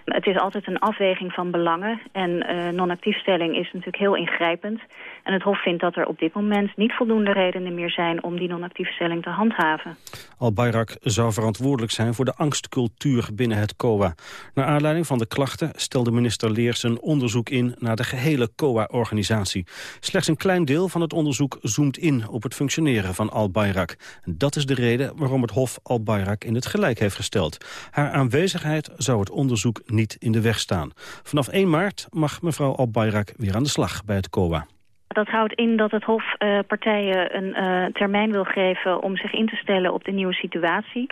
Het is altijd een afweging van belangen. En uh, non-actiefstelling is natuurlijk heel ingrijpend. En het Hof vindt dat er op dit moment niet voldoende redenen meer zijn... om die non-actieve stelling te handhaven. Al-Bayrak zou verantwoordelijk zijn voor de angstcultuur binnen het COA. Naar aanleiding van de klachten stelde minister Leers een onderzoek in... naar de gehele COA-organisatie. Slechts een klein deel van het onderzoek zoomt in op het functioneren van Al-Bayrak. Dat is de reden waarom het Hof Al-Bayrak in het gelijk heeft gesteld. Haar aanwezigheid zou het onderzoek niet in de weg staan. Vanaf 1 maart mag mevrouw Al-Bayrak weer aan de slag bij het COA. Dat houdt in dat het Hof uh, partijen een uh, termijn wil geven om zich in te stellen op de nieuwe situatie.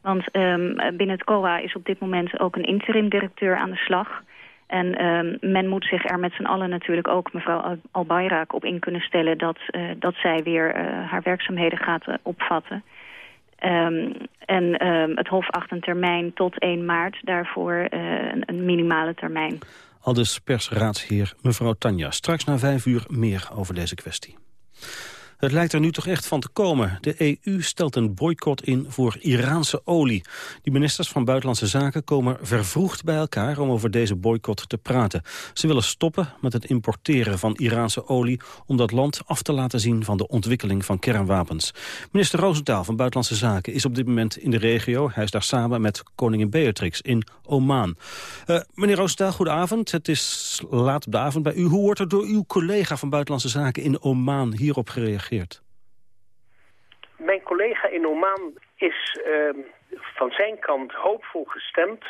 Want um, binnen het COA is op dit moment ook een interim-directeur aan de slag. En um, men moet zich er met z'n allen natuurlijk ook mevrouw Al-Bayrak op in kunnen stellen... dat, uh, dat zij weer haar werkzaamheden gaat opvatten. Um, en het Hof acht een termijn tot 1 maart, daarvoor een, een minimale termijn. Aldus persraadsheer mevrouw Tanja. Straks na vijf uur meer over deze kwestie. Het lijkt er nu toch echt van te komen. De EU stelt een boycott in voor Iraanse olie. Die ministers van Buitenlandse Zaken komen vervroegd bij elkaar... om over deze boycott te praten. Ze willen stoppen met het importeren van Iraanse olie... om dat land af te laten zien van de ontwikkeling van kernwapens. Minister Roosentaal van Buitenlandse Zaken is op dit moment in de regio. Hij is daar samen met koningin Beatrix in Oman. Uh, meneer Roosentaal, goedenavond. Het is laat op de avond bij u. Hoe wordt er door uw collega van Buitenlandse Zaken in Oman hierop gereageerd? Mijn collega in Oman is uh, van zijn kant hoopvol gestemd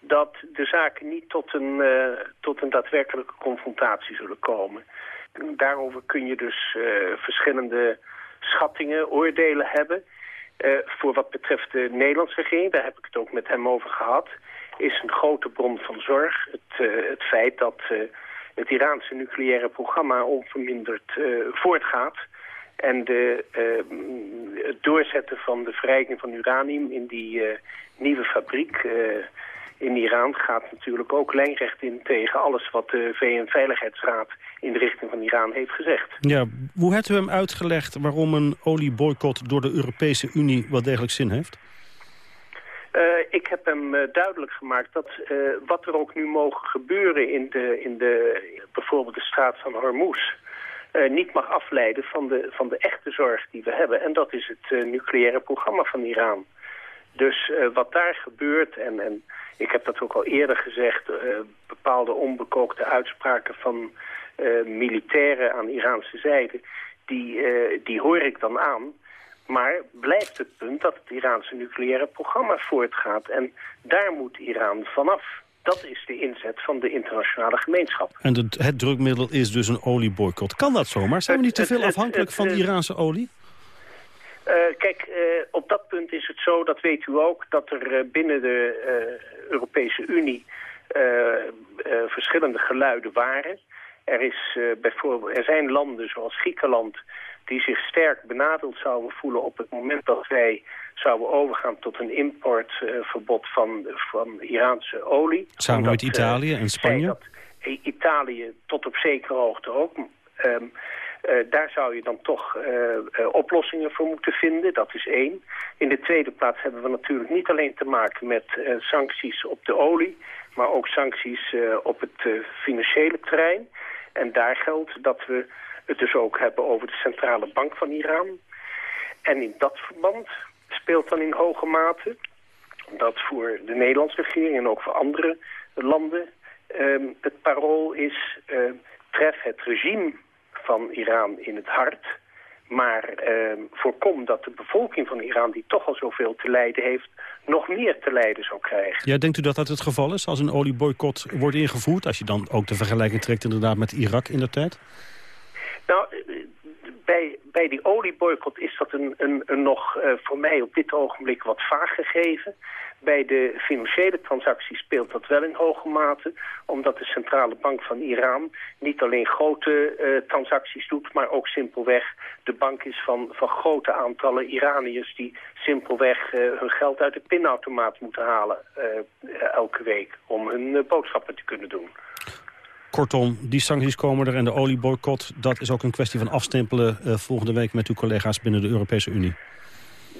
dat de zaken niet tot een, uh, tot een daadwerkelijke confrontatie zullen komen. Daarover kun je dus uh, verschillende schattingen, oordelen hebben. Uh, voor wat betreft de Nederlandse regering, daar heb ik het ook met hem over gehad... is een grote bron van zorg het, het feit dat het Iraanse nucleaire programma onverminderd voortgaat... En de, uh, het doorzetten van de verrijking van uranium in die uh, nieuwe fabriek uh, in Iran gaat natuurlijk ook lijnrecht in tegen alles wat de VN-veiligheidsraad in de richting van Iran heeft gezegd. Ja, hoe hebt u hem uitgelegd waarom een olieboycott door de Europese Unie wel degelijk zin heeft? Ik heb hem duidelijk gemaakt dat wat er ook nu mogen gebeuren in de, in de bijvoorbeeld de straat van Hormuz uh, niet mag afleiden van de, van de echte zorg die we hebben. En dat is het uh, nucleaire programma van Iran. Dus uh, wat daar gebeurt, en, en ik heb dat ook al eerder gezegd... bepaalde onbekookte uitspraken van militairen aan Iraanse zijde... Die, die hoor ik dan aan... Maar blijft het punt dat het Iraanse nucleaire programma voortgaat. En daar moet Iran vanaf. Dat is de inzet van de internationale gemeenschap. En het, het drukmiddel is dus een olieboycott. Kan dat zomaar? Zijn we niet te veel afhankelijk van Iraanse olie? Uh, kijk, uh, op dat punt is het zo, dat weet u ook, dat er uh, binnen de Europese Unie verschillende geluiden waren. Er, is, bijvoorbeeld, er zijn landen zoals Griekenland die zich sterk benadeeld zouden voelen op het moment dat wij zouden overgaan tot een importverbod van, van Iraanse olie. Samen met Italië en Spanje? Dat, Italië tot op zekere hoogte ook. Um, uh, daar zou je dan toch uh, uh, oplossingen voor moeten vinden, dat is één. In de tweede plaats hebben we natuurlijk niet alleen te maken met sancties op de olie... maar ook sancties op het financiële terrein. En daar geldt dat we het dus ook hebben over de centrale bank van Iran. En in dat verband speelt dan in hoge mate dat voor de Nederlandse regering en ook voor andere landen um, het parool is uh, tref het regime van Iran in het hart, maar uh, voorkom dat de bevolking van Iran, die toch al zoveel te lijden heeft, nog meer te lijden zou krijgen. Ja, denkt u dat dat het geval is als een olieboycott wordt ingevoerd? Als je dan ook de vergelijking trekt inderdaad met Irak in de tijd? Nou, bij, bij die olieboycott is dat een, een, een nog uh, voor mij op dit ogenblik wat vaag gegeven. Bij de financiële transacties speelt dat wel in hoge mate, omdat de centrale bank van Iran niet alleen grote uh, transacties doet, maar ook simpelweg de bank is van, van grote aantallen Iraniërs die simpelweg uh, hun geld uit de pinautomaat moeten halen elke week om hun boodschappen te kunnen doen. Kortom, die sancties komen er en de olieboycott... dat is ook een kwestie van afstempelen uh, volgende week met uw collega's binnen de Europese Unie.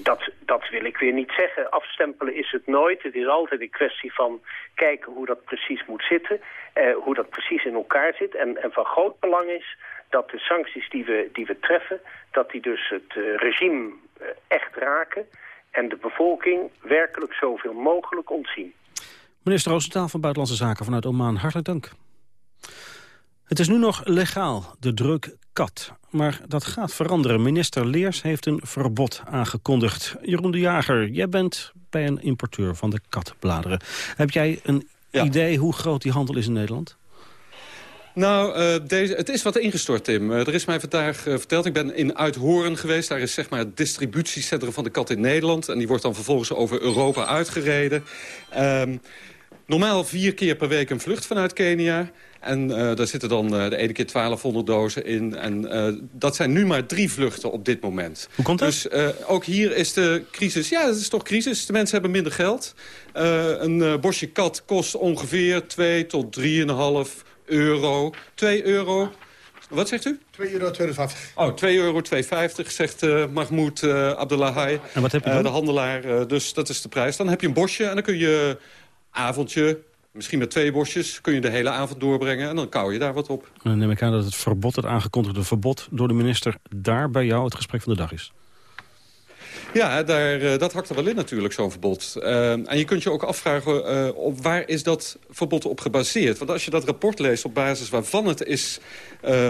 Dat, dat wil ik weer niet zeggen. Afstempelen is het nooit. Het is altijd een kwestie van kijken hoe dat precies moet zitten. Uh, hoe dat precies in elkaar zit. En, en van groot belang is dat de sancties die we, die we treffen, dat die dus het eh, regime eh, echt raken en de bevolking werkelijk zoveel mogelijk ontzien. Minister Roosentaal van Buitenlandse Zaken vanuit Oman, hartelijk dank. Het is nu nog legaal, de druk kat. Maar dat gaat veranderen. Minister Leers heeft een verbod aangekondigd. Jeroen de Jager, jij bent bij een importeur van de katbladeren. Heb jij een idee hoe groot die handel is in Nederland? Nou, uh, deze, het is wat ingestort, Tim. Uh, er is mij vandaag uh, verteld, ik ben in Uithoren geweest. Daar is zeg maar het distributiecentrum van de kat in Nederland. En die wordt dan vervolgens over Europa uitgereden. Um, normaal vier keer per week een vlucht vanuit Kenia. En uh, daar zitten dan uh, de ene keer 1200 dozen in. En uh, dat zijn nu maar drie vluchten op dit moment. Hoe komt dat? Dus ook hier is de crisis... Ja, het is toch crisis. De mensen hebben minder geld. een bosje kat kost ongeveer 2 tot 3,5 euro. 2 euro... Wat zegt u? 2,52 euro. Oh, 2,52 euro, zegt uh, Mahmoud uh, Abdullahi. En wat heb je dan? Uh, de handelaar, dus dat is de prijs. Dan heb je een bosje en dan kun je avondje, Misschien met twee bosjes kun je de hele avond doorbrengen en dan kou je daar wat op. Dan neem ik aan dat het verbod, het aangekondigde verbod door de minister... daar bij jou het gesprek van de dag is. Ja, daar, uh, dat hakt er wel in natuurlijk, zo'n verbod. Uh, en je kunt je ook afvragen, uh, op waar is dat verbod op gebaseerd? Want als je dat rapport leest op basis waarvan het is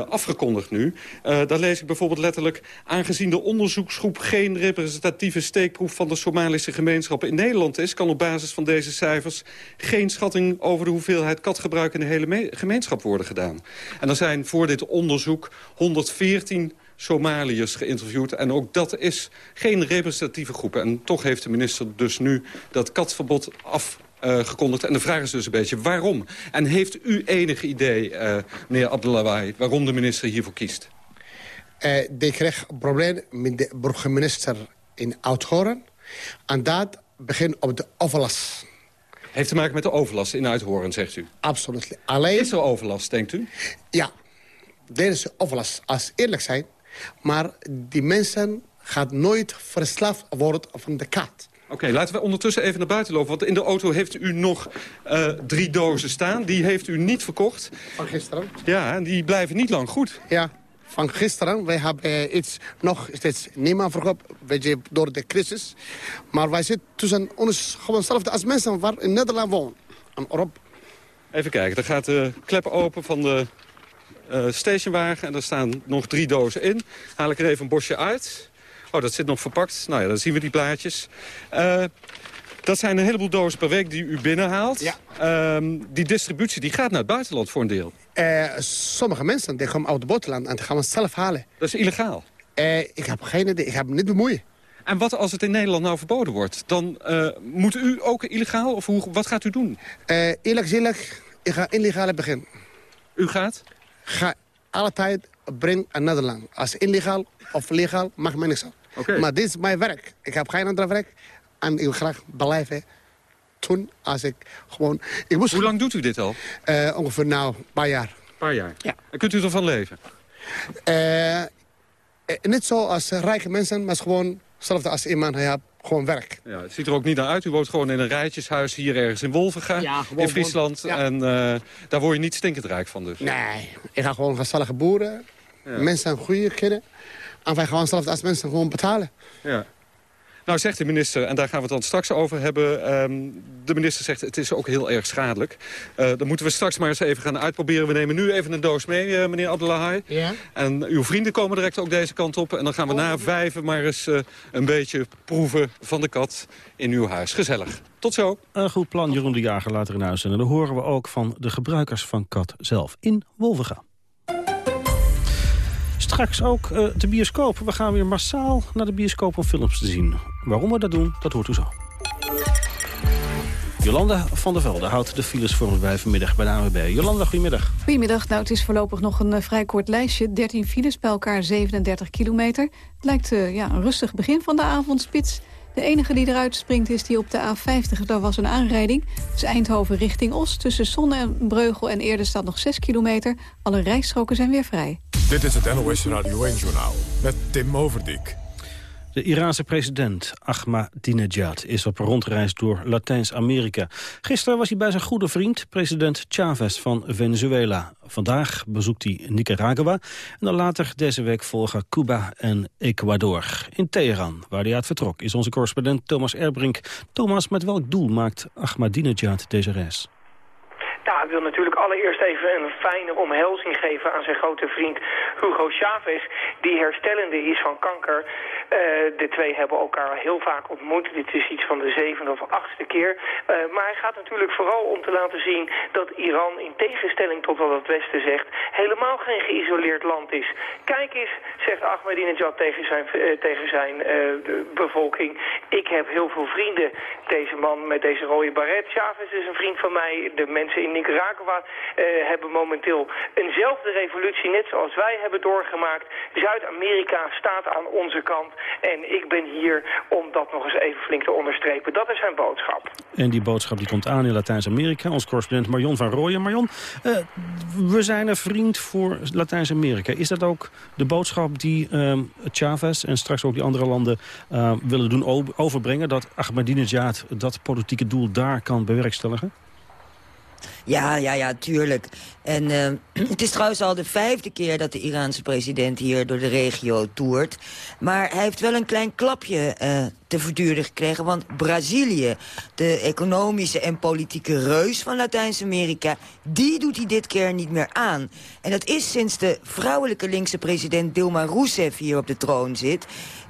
afgekondigd nu... dan lees ik bijvoorbeeld letterlijk... aangezien de onderzoeksgroep geen representatieve steekproef... van de Somalische gemeenschap in Nederland is... kan op basis van deze cijfers geen schatting over de hoeveelheid katgebruik... in de hele gemeenschap worden gedaan. En er zijn voor dit onderzoek 114 Somaliërs geïnterviewd. En ook dat is geen representatieve groep. En toch heeft de minister dus nu dat katverbod afgekondigd. Uh, en de vraag is dus een beetje waarom? En heeft u enig idee, uh, meneer Abdullahi, waarom de minister hiervoor kiest? Uh, ik kreeg een probleem met de burgemeester in Oudhoorn. En dat begint op de overlast. Heeft te maken met de overlast in Uithoren, zegt u? Absoluut. Alleen... Is er overlast, denkt u? Ja, is overlast. Als eerlijk zijn, maar die mensen gaat nooit verslaafd worden van de kat. Oké, okay, laten we ondertussen even naar buiten lopen. Want in de auto heeft u nog uh, drie dozen staan. Die heeft u niet verkocht. Van gisteren. Ja, en die blijven niet lang goed. Ja, van gisteren. Wij hebben iets nog steeds niemand verkocht. Weet je, door de crisis. Maar wij zitten tussen ons gewoon hetzelfde als mensen waar in Nederland wonen. En Europa. Even kijken, daar gaat de klep open van de stationwagen. En daar staan nog drie dozen in. Haal ik er even een bosje uit. Oh, dat zit nog verpakt. Nou ja, dan zien we die plaatjes. Uh, dat zijn een heleboel dozen per week die u binnenhaalt. Ja. Uh, die distributie die gaat naar het buitenland voor een deel. Uh, sommige mensen die komen uit het buitenland en die gaan we zelf halen. Dat is illegaal? ik heb geen idee. Ik heb me niet bemoeien. En wat als het in Nederland nou verboden wordt? Dan moet u ook illegaal? Of hoe, wat gaat u doen? eerlijk gezegd, ik ga illegaal beginnen. U gaat? Ga altijd brengen naar Nederland. Als illegaal of legaal mag mij niks Okay. Maar dit is mijn werk. Ik heb geen ander werk. En ik wil graag blijven doen als ik gewoon... Ik moest... Hoe lang doet u dit al? Uh, ongeveer nou een paar jaar. Een paar jaar? Ja. En kunt u ervan leven? Uh, niet zo als rijke mensen, maar gewoon hetzelfde als iemand die heeft gewoon werk. Ja, het ziet er ook niet naar uit. U woont gewoon in een rijtjeshuis hier ergens in Wolvenga, ja, in Friesland. En uh, daar word je niet stinkend rijk van dus. Nee, ik ga gewoon gezellige boeren. Ja. Mensen goede kinderen. En wij gaan zelf als mensen gewoon betalen. Ja. Nou zegt de minister, en daar gaan we het dan straks over hebben... Um, de minister zegt het is ook heel erg schadelijk. Uh, dan moeten we straks maar eens even gaan uitproberen. We nemen nu even een doos mee, uh, meneer Abdullahi. Ja. En uw vrienden komen direct ook deze kant op. En dan gaan we na vijven maar eens uh, een beetje proeven van de kat in uw huis. Gezellig. Tot zo. Een goed plan, Jeroen de Jager later in huis. En dan horen we ook van de gebruikers van kat zelf in Wolvenga. Straks ook uh, de bioscoop. We gaan weer massaal naar de bioscoop om films te zien. Waarom we dat doen, dat hoort u zo. Jolanda van der Velde houdt de files voor ons bij vanmiddag bij de ANWB. Jolanda, goedemiddag. Goedemiddag. Nou, het is voorlopig nog een uh, vrij kort lijstje. 13 files bij elkaar 37 kilometer. Het lijkt uh, ja, een rustig begin van de avondspits. De enige die eruit springt is die op de A50. Daar was een aanrijding. Dus Eindhoven richting Oost. Tussen Zonne en Breugel en Eerde staat nog 6 kilometer. Alle rijstroken zijn weer vrij. Dit is het NOS Radio 1-journaal met Tim Overdijk. De Iraanse president Ahmadinejad is op rondreis door Latijns-Amerika. Gisteren was hij bij zijn goede vriend, president Chavez van Venezuela. Vandaag bezoekt hij Nicaragua en dan later deze week volgen Cuba en Ecuador. In Teheran, waar hij uit vertrok, is onze correspondent Thomas Erbrink. Thomas, met welk doel maakt Ahmadinejad deze reis? Ja, hij wil natuurlijk allereerst even een fijne omhelzing geven aan zijn grote vriend Hugo Chavez, die herstellende is van kanker. Uh, de twee hebben elkaar heel vaak ontmoet. Dit is iets van de zevende of achtste keer. Uh, maar hij gaat natuurlijk vooral om te laten zien dat Iran, in tegenstelling tot wat het Westen zegt, helemaal geen geïsoleerd land is. Kijk eens, zegt Ahmadinejad tegen zijn, uh, tegen zijn bevolking. Ik heb heel veel vrienden. Deze man met deze rode baret, Chavez is een vriend van mij. De mensen in Nicaragua hebben momenteel eenzelfde revolutie, net zoals wij hebben doorgemaakt. Zuid-Amerika staat aan onze kant. En ik ben hier om dat nog eens even flink te onderstrepen. Dat is zijn boodschap. En die boodschap die komt aan in Latijns-Amerika. Ons correspondent Marion van Rooyen. Marion, uh, we zijn een vriend voor Latijns-Amerika. Is dat ook de boodschap die uh, Chavez en straks ook die andere landen uh, willen doen overbrengen? Dat Ahmadinejad dat politieke doel daar kan bewerkstelligen? Ja, ja, ja, tuurlijk. En uh, het is trouwens al de vijfde keer dat de Iraanse president hier door de regio toert. Maar hij heeft wel een klein klapje uh, te verduren gekregen. Want Brazilië, de economische en politieke reus van Latijns-Amerika... die doet hij dit keer niet meer aan. En dat is sinds de vrouwelijke linkse president Dilma Rousseff hier op de troon zit...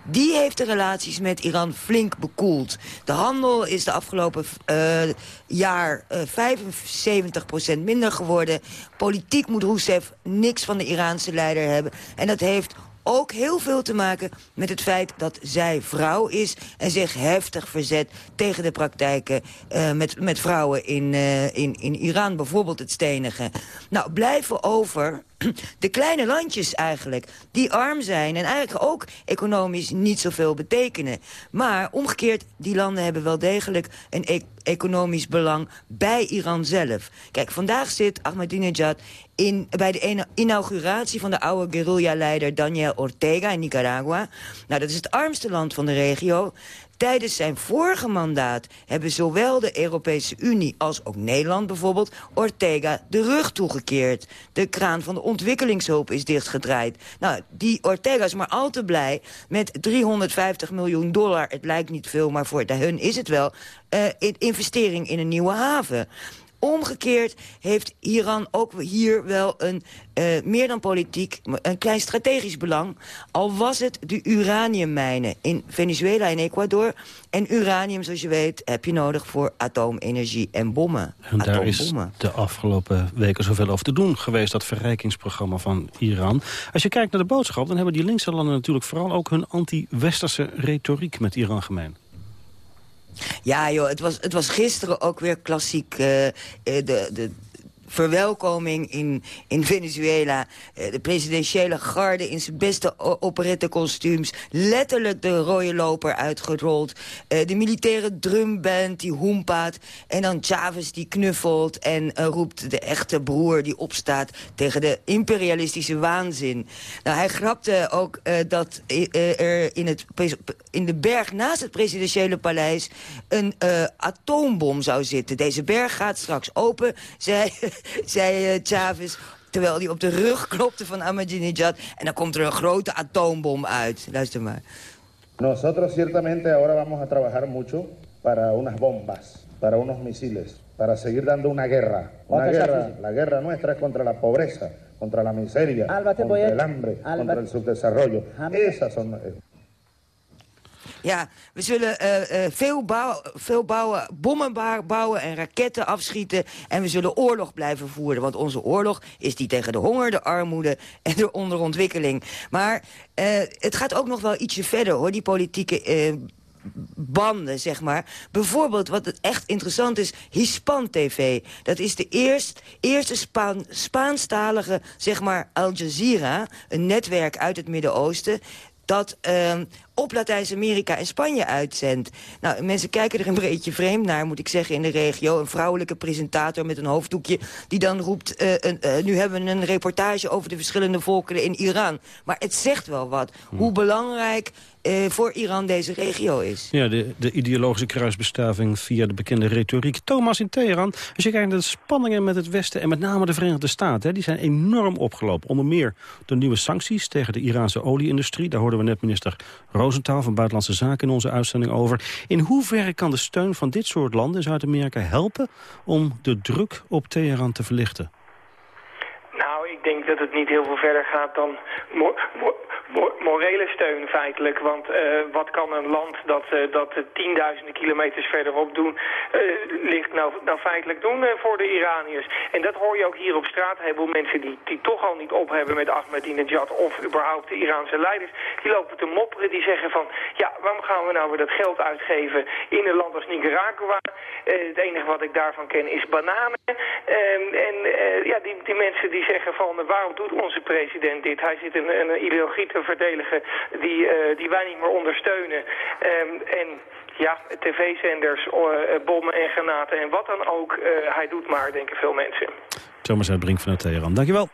Die heeft de relaties met Iran flink bekoeld. De handel is de afgelopen uh, jaar uh, 75% minder geworden. Politiek moet Rousseff niks van de Iraanse leider hebben. En dat heeft ook heel veel te maken met het feit dat zij vrouw is... en zich heftig verzet tegen de praktijken uh, met, met vrouwen in, uh, in, in Iran. Bijvoorbeeld het stenigen. Nou, blijven over de kleine landjes eigenlijk, die arm zijn... en eigenlijk ook economisch niet zoveel betekenen. Maar omgekeerd, die landen hebben wel degelijk een e economisch belang bij Iran zelf. Kijk, vandaag zit Ahmadinejad in, bij de inauguratie van de oude guerrilla-leider Daniel Ortega in Nicaragua. Nou, dat is het armste land van de regio. Tijdens zijn vorige mandaat hebben zowel de Europese Unie als ook Nederland bijvoorbeeld Ortega de rug toegekeerd. De kraan van de ontwikkelingshulp is dichtgedraaid. Nou, die Ortega is maar al te blij met 350 miljoen dollar. Het lijkt niet veel, maar voor hun is het wel. Uh, investering in een nieuwe haven. Omgekeerd heeft Iran ook hier wel een, uh, meer dan politiek, een klein strategisch belang. Al was het de uraniummijnen in Venezuela en Ecuador. En uranium, zoals je weet, heb je nodig voor atoomenergie en bommen. En daar is de afgelopen weken zoveel over te doen geweest, dat verrijkingsprogramma van Iran. Als je kijkt naar de boodschap, dan hebben die linkse landen natuurlijk vooral ook hun anti-westerse retoriek met Iran gemeen. Ja, joh, het was, het was gisteren ook weer klassiek. Uh, de, de, verwelkoming in, in Venezuela. Eh, de presidentiële garde in zijn beste operettekostuums. Letterlijk de rode loper uitgerold. Uh, de militaire drumband die hoempaat. En dan Chavez die knuffelt en uh, roept de echte broer die opstaat... tegen de imperialistische waanzin. Nou, hij grapte ook dat er in, het, in de berg naast het presidentiële paleis... een atoombom zou zitten. Deze berg gaat straks open, zei zei uh, Chavez terwijl hij op de rug klopte van Ahmadinejad. En dan komt er een grote atoombom uit. Luister maar. Nosotros ciertamente ahora vamos a trabajar mucho para unas bombas, para unos misiles, para seguir dando una guerra. Una guerra, la guerra nuestra es contra la pobreza, contra la miseria, contra el hambre, contra el subdesarrollo. Esas son... Eh, ja, we zullen uh, uh, veel, bouw, veel bouwen, bommen bouwen en raketten afschieten. En we zullen oorlog blijven voeren. Want onze oorlog is die tegen de honger, de armoede en de onderontwikkeling. Maar uh, het gaat ook nog wel ietsje verder, hoor, die politieke banden, zeg maar. Bijvoorbeeld, wat het echt interessant is, Hispan TV. Dat is de eerst, eerste Spaan, Spaanstalige, zeg maar, Al Jazeera. Een netwerk uit het Midden-Oosten dat uh, op Latijns-Amerika en Spanje uitzendt. Nou, mensen kijken er een beetje vreemd naar, moet ik zeggen, in de regio. Een vrouwelijke presentator met een hoofddoekje die dan roept... Uh, uh, nu hebben we een reportage over de verschillende volkeren in Iran. Maar het zegt wel wat. Hm. Hoe belangrijk uh, voor Iran deze regio is. Ja, de, de ideologische kruisbestuiving via de bekende retoriek. Thomas in Teheran, als je kijkt naar de spanningen met het Westen... en met name de Verenigde Staten, hè, die zijn enorm opgelopen. Onder meer door nieuwe sancties tegen de Iraanse olieindustrie. Daar hoorden we net minister Rosenthal van Buitenlandse Zaken in onze uitzending over. In hoeverre kan de steun van dit soort landen in Zuid-Amerika helpen... om de druk op Teheran te verlichten? Nou, ik denk dat het niet heel veel verder gaat dan morele steun feitelijk. Want uh, wat kan een land dat, uh, dat tienduizenden kilometers verderop doen, uh, ligt nou, nou feitelijk doen voor de Iraniërs. En dat hoor je ook hier op straat. Heleboel mensen die, die toch al niet op hebben met Ahmadinejad of überhaupt de Iraanse leiders, die lopen te mopperen. Die zeggen van, ja, waarom gaan we nou weer dat geld uitgeven in een land als Nicaragua? het enige wat ik daarvan ken is bananen. Ehm, en ja, die, die mensen die zeggen van, waarom doet onze president dit? Hij zit een, een ideologie te verdedigen die, uh, die wij niet meer ondersteunen. Um, en ja, tv-zenders, uh, bommen en granaten en wat dan ook. Uh, hij doet maar, denken veel mensen. Thomas Uitbrink vanuit Teheran, dankjewel.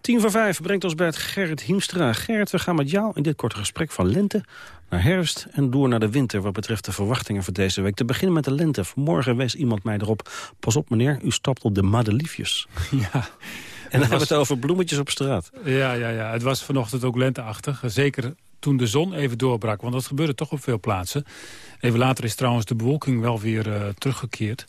Tien voor vijf brengt ons bij het Gerrit Hiemstra. Gerrit, we gaan met jou in dit korte gesprek van lente naar herfst en door naar de winter... wat betreft de verwachtingen voor deze week. Te beginnen met de lente. Vanmorgen wees iemand mij erop. Pas op meneer, u stapt op de madeliefjes. Ja, hebben we het over bloemetjes op straat. Ja, ja, ja. het was vanochtend ook lenteachtig. Zeker toen de zon even doorbrak, want dat gebeurde toch op veel plaatsen. Even later is trouwens de bewolking wel weer uh, teruggekeerd.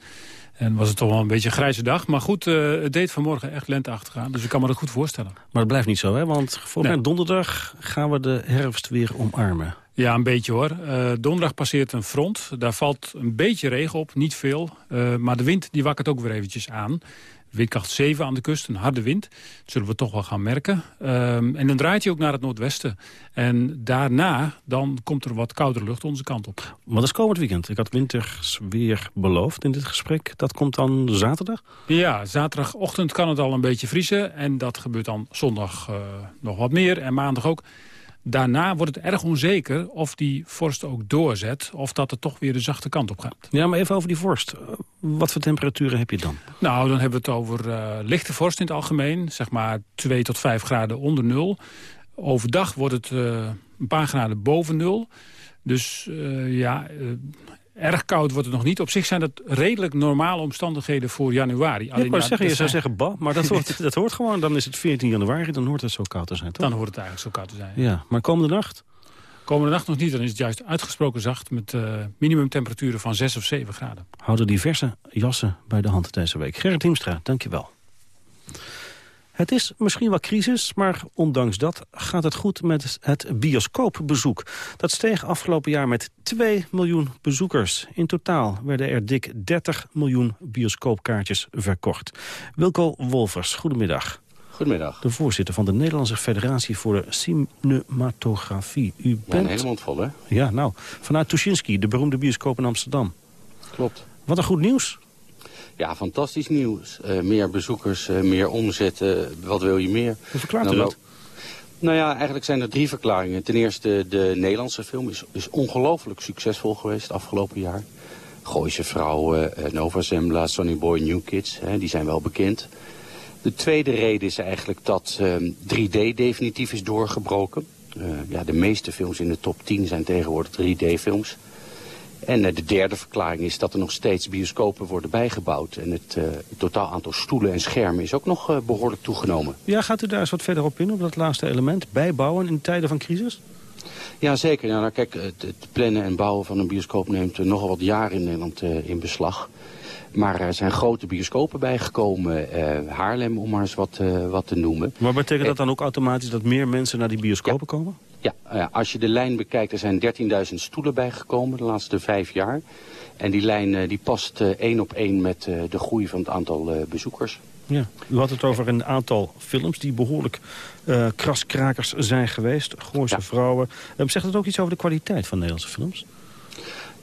En was het toch wel een beetje een grijze dag. Maar goed, uh, het deed vanmorgen echt lenteachtig aan. Dus ik kan me dat goed voorstellen. Maar het blijft niet zo, hè? Want voor nee. donderdag gaan we de herfst weer omarmen. Ja, een beetje hoor. Uh, donderdag passeert een front. Daar valt een beetje regen op, niet veel. Uh, maar de wind die wakkert ook weer eventjes aan. Windkracht 7 aan de kust, een harde wind. Dat zullen we toch wel gaan merken. Um, en dan draait hij ook naar het noordwesten. En daarna dan komt er wat koudere lucht onze kant op. Wat is komend weekend? Ik had winters weer beloofd in dit gesprek. Dat komt dan zaterdag? Ja, zaterdagochtend kan het al een beetje vriezen. En dat gebeurt dan zondag uh, nog wat meer. En maandag ook. Daarna wordt het erg onzeker of die vorst ook doorzet... of dat het toch weer de zachte kant op gaat. Ja, maar even over die vorst. Wat voor temperaturen heb je dan? Nou, dan hebben we het over uh, lichte vorst in het algemeen. Zeg maar 2 tot 5 graden onder nul. Overdag wordt het uh, een paar graden boven nul. Dus uh, ja, erg koud wordt het nog niet. Op zich zijn dat redelijk normale omstandigheden voor januari. Ja, ik wou zeggen, je zou zeggen, bah, maar dat hoort, dat hoort gewoon. Dan is het 14 januari, dan hoort het zo koud te zijn, toch? Dan hoort het eigenlijk zo koud te zijn. Ja, maar komende nacht? Komende nacht nog niet, dan is het juist uitgesproken zacht... met uh, minimumtemperaturen van 6 of 7 graden. Houden diverse jassen bij de hand deze week. Gerrit Hiemstra, dankjewel. Het is misschien wel crisis, maar ondanks dat gaat het goed met het bioscoopbezoek. Dat steeg afgelopen jaar met 2 miljoen bezoekers. In totaal werden er dik 30 miljoen bioscoopkaartjes verkocht. Wilco Wolvers, goedemiddag. Goedemiddag. De voorzitter van de Nederlandse Federatie voor de Cinematografie. U bent... Ja, een mond vol, hè? Ja, nou, vanuit Tuschinski, de beroemde bioscoop in Amsterdam. Klopt. Wat een goed nieuws. Ja, fantastisch nieuws. Uh, meer bezoekers, uh, meer omzet, uh, wat wil je meer? Hoe verklaart u nou, dat? Nou ja, eigenlijk zijn er drie verklaringen. Ten eerste, de Nederlandse film is, is ongelooflijk succesvol geweest het afgelopen jaar. Gooise Vrouwen, Nova Zembla, Sonny Boy, New Kids, hè, die zijn wel bekend. De tweede reden is eigenlijk dat 3D definitief is doorgebroken. ja, de meeste films in de top 10 zijn tegenwoordig 3D-films. En uh, de derde verklaring is dat er nog steeds bioscopen worden bijgebouwd. En het, uh, het totaal aantal stoelen en schermen is ook nog uh, behoorlijk toegenomen. Ja, gaat u daar eens wat verder op in, op dat laatste element? Bijbouwen in tijden van crisis? Ja, zeker. Ja, nou, kijk, het, het, plannen en bouwen van een bioscoop neemt nogal wat jaren in Nederland in beslag. Maar er zijn grote bioscopen bijgekomen. Haarlem, om maar eens wat, wat te noemen. Maar betekent dat dan ook automatisch dat meer mensen naar die bioscopen ja. komen? Ja, als je de lijn bekijkt, er zijn 13.000 stoelen bijgekomen de laatste vijf jaar. En die lijn die past één op één met de groei van het aantal bezoekers. Ja, u had het over een aantal films die behoorlijk uh, kraskrakers zijn geweest. Gooise ja. vrouwen. Zegt het ook iets over de kwaliteit van Nederlandse films?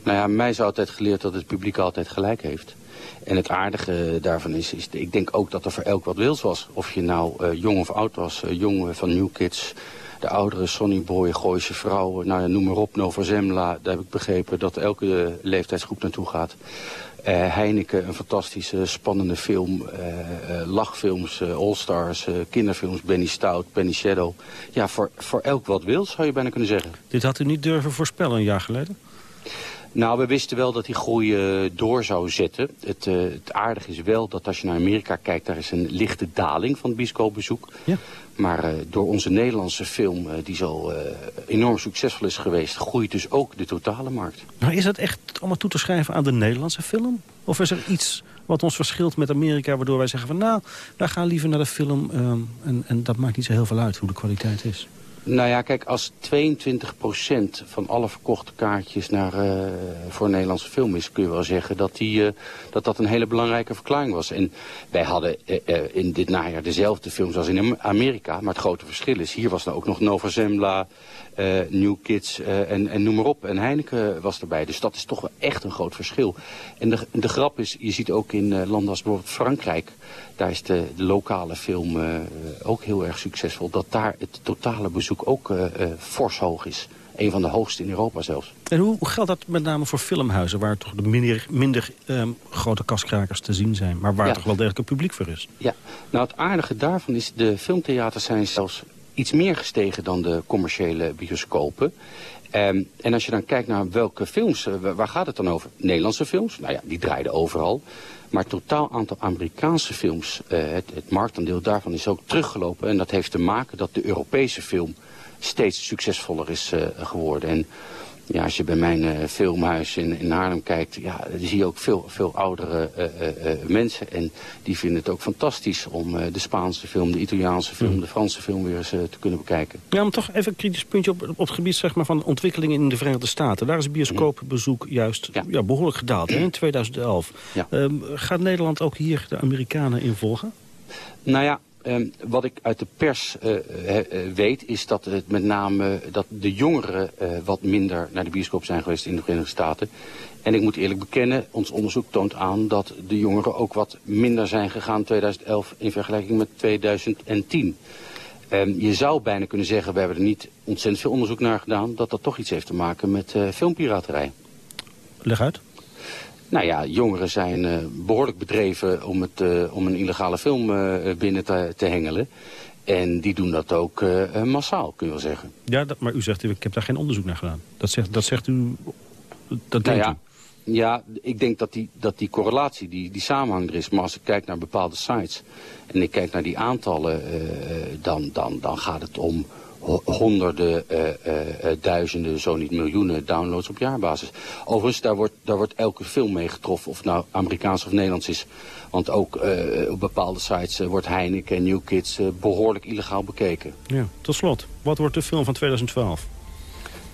Nou ja, mij is altijd geleerd dat het publiek altijd gelijk heeft. En het aardige daarvan is, is ik denk ook dat er voor elk wat wils was. Of je nou uh, jong of oud was, uh, jong van New Kids, de oudere Sonny Boy, Gooise vrouwen, nou ja, noem maar op, Nova Zembla. Daar heb ik begrepen dat elke leeftijdsgroep naartoe gaat. Uh, Heineken, een fantastische, spannende film. Uh, uh, lachfilms, All-Stars, kinderfilms, Benny Stout, Benny Shadow. Ja, voor, voor elk wat wil, zou je bijna kunnen zeggen. Dit had u niet durven voorspellen een jaar geleden? Nou, we wisten wel dat die groei door zou zetten. Het, het aardige is wel dat als je naar Amerika kijkt... daar is een lichte daling van het bioscoopbezoek. Ja. Maar uh, door onze Nederlandse film, uh, die zo uh, enorm succesvol is geweest... groeit dus ook de totale markt. Maar is dat echt allemaal toe te schrijven aan de Nederlandse film? Of is er iets wat ons verschilt met Amerika... waardoor wij zeggen van nou, wij gaan liever naar de film... en, en dat maakt niet zo heel veel uit hoe de kwaliteit is? Nou ja, kijk, als 22% van alle verkochte kaartjes naar, uh, voor Nederlandse film is... kun je wel zeggen dat, die, uh, dat dat een hele belangrijke verklaring was. En wij hadden uh, in dit najaar dezelfde films als in Amerika. Maar het grote verschil is, hier was er ook nog Nova Zembla, New Kids en, en noem maar op. En Heineken was erbij. Dus dat is toch wel echt een groot verschil. En de, de grap is, je ziet ook in landen als bijvoorbeeld Frankrijk... daar is de, de lokale film ook heel erg succesvol. Dat daar het totale bezoek ook uh, uh, fors hoog is. Een van de hoogste in Europa zelfs. En hoe geldt dat met name voor filmhuizen... waar toch de minder, minder um, grote kaskrakers te zien zijn... maar waar ja. toch wel degelijk een publiek voor is? Ja, nou het aardige daarvan is... de filmtheaters zijn zelfs iets meer gestegen dan de commerciële bioscopen. Um, en als je dan kijkt naar welke films, uh, waar gaat het dan over? Nederlandse films, nou ja, die draaiden overal. Maar het totaal aantal Amerikaanse films, uh, het, het marktaandeel daarvan is ook teruggelopen. En dat heeft te maken dat de Europese film steeds succesvoller is uh, geworden. En ja, als je bij mijn uh, filmhuis in, in Haarlem kijkt, ja, dan zie je ook veel, veel oudere uh, uh, mensen. En die vinden het ook fantastisch om de Spaanse film, de Italiaanse film, mm. de Franse film weer eens te kunnen bekijken. Ja, maar toch even een kritisch puntje op, op het gebied zeg maar, van ontwikkelingen in de Verenigde Staten. Daar is bioscoopbezoek juist ja. Ja, behoorlijk gedaald hè, in 2011. Ja. Um, gaat Nederland ook hier de Amerikanen involgen? Nou ja, Um, wat ik uit de pers uh, uh, weet is dat het met name dat de jongeren wat minder naar de bioscoop zijn geweest in de Verenigde Staten. En ik moet eerlijk bekennen, ons onderzoek toont aan dat de jongeren ook wat minder zijn gegaan in 2011 in vergelijking met 2010. Um, je zou bijna kunnen zeggen, we hebben er niet ontzettend veel onderzoek naar gedaan, dat dat toch iets heeft te maken met filmpiraterij. Leg uit. Nou ja, jongeren zijn uh, behoorlijk bedreven om, het, uh, om een illegale film uh, binnen te, te, hengelen. En die doen dat ook massaal, kun je wel zeggen. Ja, dat, maar u zegt, ik heb daar geen onderzoek naar gedaan. Dat zegt, dat zegt u, dat nou denkt ja, u? Ja, ik denk dat die, dat die correlatie, die, die samenhang er is. Maar als ik kijk naar bepaalde sites en ik kijk naar die aantallen, dan, dan, dan gaat het om honderden, uh, uh, duizenden, zo niet miljoenen downloads op jaarbasis. Overigens, daar wordt, daar wordt elke film mee getroffen, of het nou Amerikaans of Nederlands is. Want ook uh, op bepaalde sites wordt Heineken en New Kids behoorlijk illegaal bekeken. Ja, tot slot, wat wordt de film van 2012?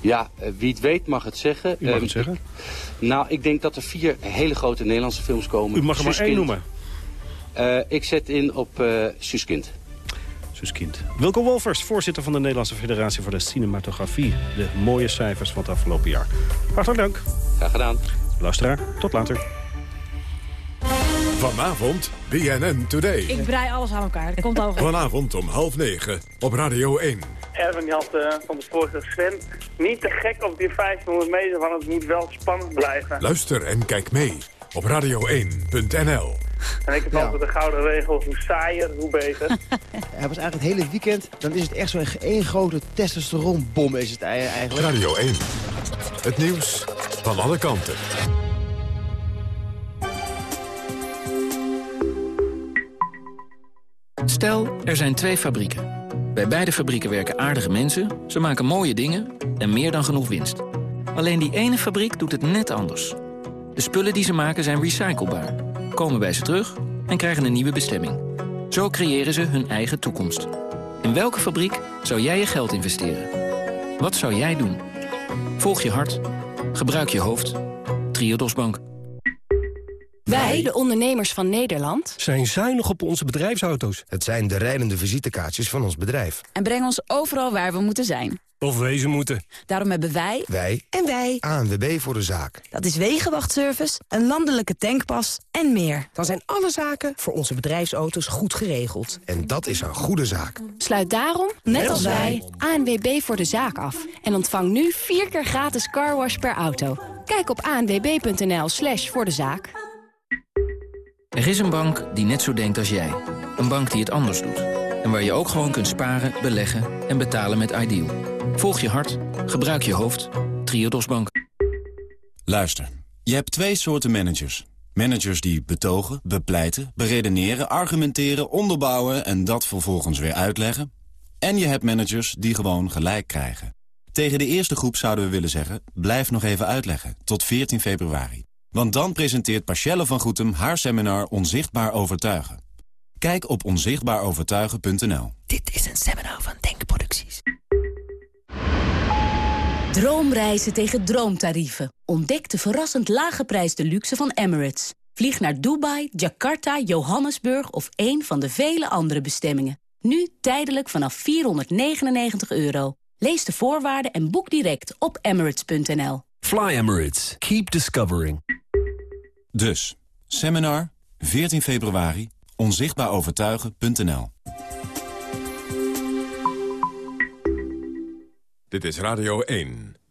Ja, wie het weet mag het zeggen. U mag het zeggen. Nou, ik denk dat er vier hele grote Nederlandse films komen. U mag er maar één noemen. ik zet in op Suskind. Wilco Wolfers, voorzitter van de Nederlandse Federatie voor de Cinematografie. De mooie cijfers van het afgelopen jaar. Hartelijk dank. Graag gedaan. Luisteraar, tot later. Vanavond BNN Today. Ik brei alles aan elkaar. Komt over. Vanavond om half negen op Radio 1. Erwin had uh, van tevoren gezegd, Sven, niet te gek op die 500 meter, want het moet wel spannend blijven. Luister en kijk mee op radio1.nl. En ik heb ja. altijd de gouden regel, hoe saaier, hoe beter. Hij was eigenlijk het hele weekend, dan is het echt zo'n één grote testosteronbom is het eigenlijk. Radio 1, het nieuws van alle kanten. Stel, er zijn twee fabrieken. Bij beide fabrieken werken aardige mensen, ze maken mooie dingen en meer dan genoeg winst. Alleen die ene fabriek doet het net anders. De spullen die ze maken zijn recyclebaar komen bij ze terug en krijgen een nieuwe bestemming. Zo creëren ze hun eigen toekomst. In welke fabriek zou jij je geld investeren? Wat zou jij doen? Volg je hart. Gebruik je hoofd. Triodos Bank. Wij, de ondernemers van Nederland, zijn zuinig op onze bedrijfsauto's. Het zijn de rijdende visitekaartjes van ons bedrijf. En brengen ons overal waar we moeten zijn. Of wezen moeten. Daarom hebben wij... Wij. En wij. ANWB voor de zaak. Dat is Wegenwachtservice, een landelijke tankpas en meer. Dan zijn alle zaken voor onze bedrijfsauto's goed geregeld. En dat is een goede zaak. Sluit daarom, net als wij, ANWB voor de zaak af. En ontvang nu vier keer gratis carwash per auto. Kijk op anwb.nl slash voor de zaak. Er is een bank die net zo denkt als jij. Een bank die het anders doet. En waar je ook gewoon kunt sparen, beleggen en betalen met Ideal. Volg je hart, gebruik je hoofd. Triodos Bank. Luister, je hebt twee soorten managers. Managers die betogen, bepleiten, beredeneren, argumenteren, onderbouwen... en dat vervolgens weer uitleggen. En je hebt managers die gewoon gelijk krijgen. Tegen de eerste groep zouden we willen zeggen... blijf nog even uitleggen, tot 14 februari. Want dan presenteert Pachelle van Goetem haar seminar Onzichtbaar Overtuigen. Kijk op onzichtbaarovertuigen.nl. Dit is een seminar van Denkproducties. Droomreizen tegen droomtarieven. Ontdek de verrassend laaggeprijsde luxe van Emirates. Vlieg naar Dubai, Jakarta, Johannesburg of een van de vele andere bestemmingen. Nu tijdelijk vanaf 499 euro. Lees de voorwaarden en boek direct op emirates.nl. Fly Emirates. Keep discovering. Dus, seminar, 14 februari, onzichtbaarovertuigen.nl. Dit is Radio 1.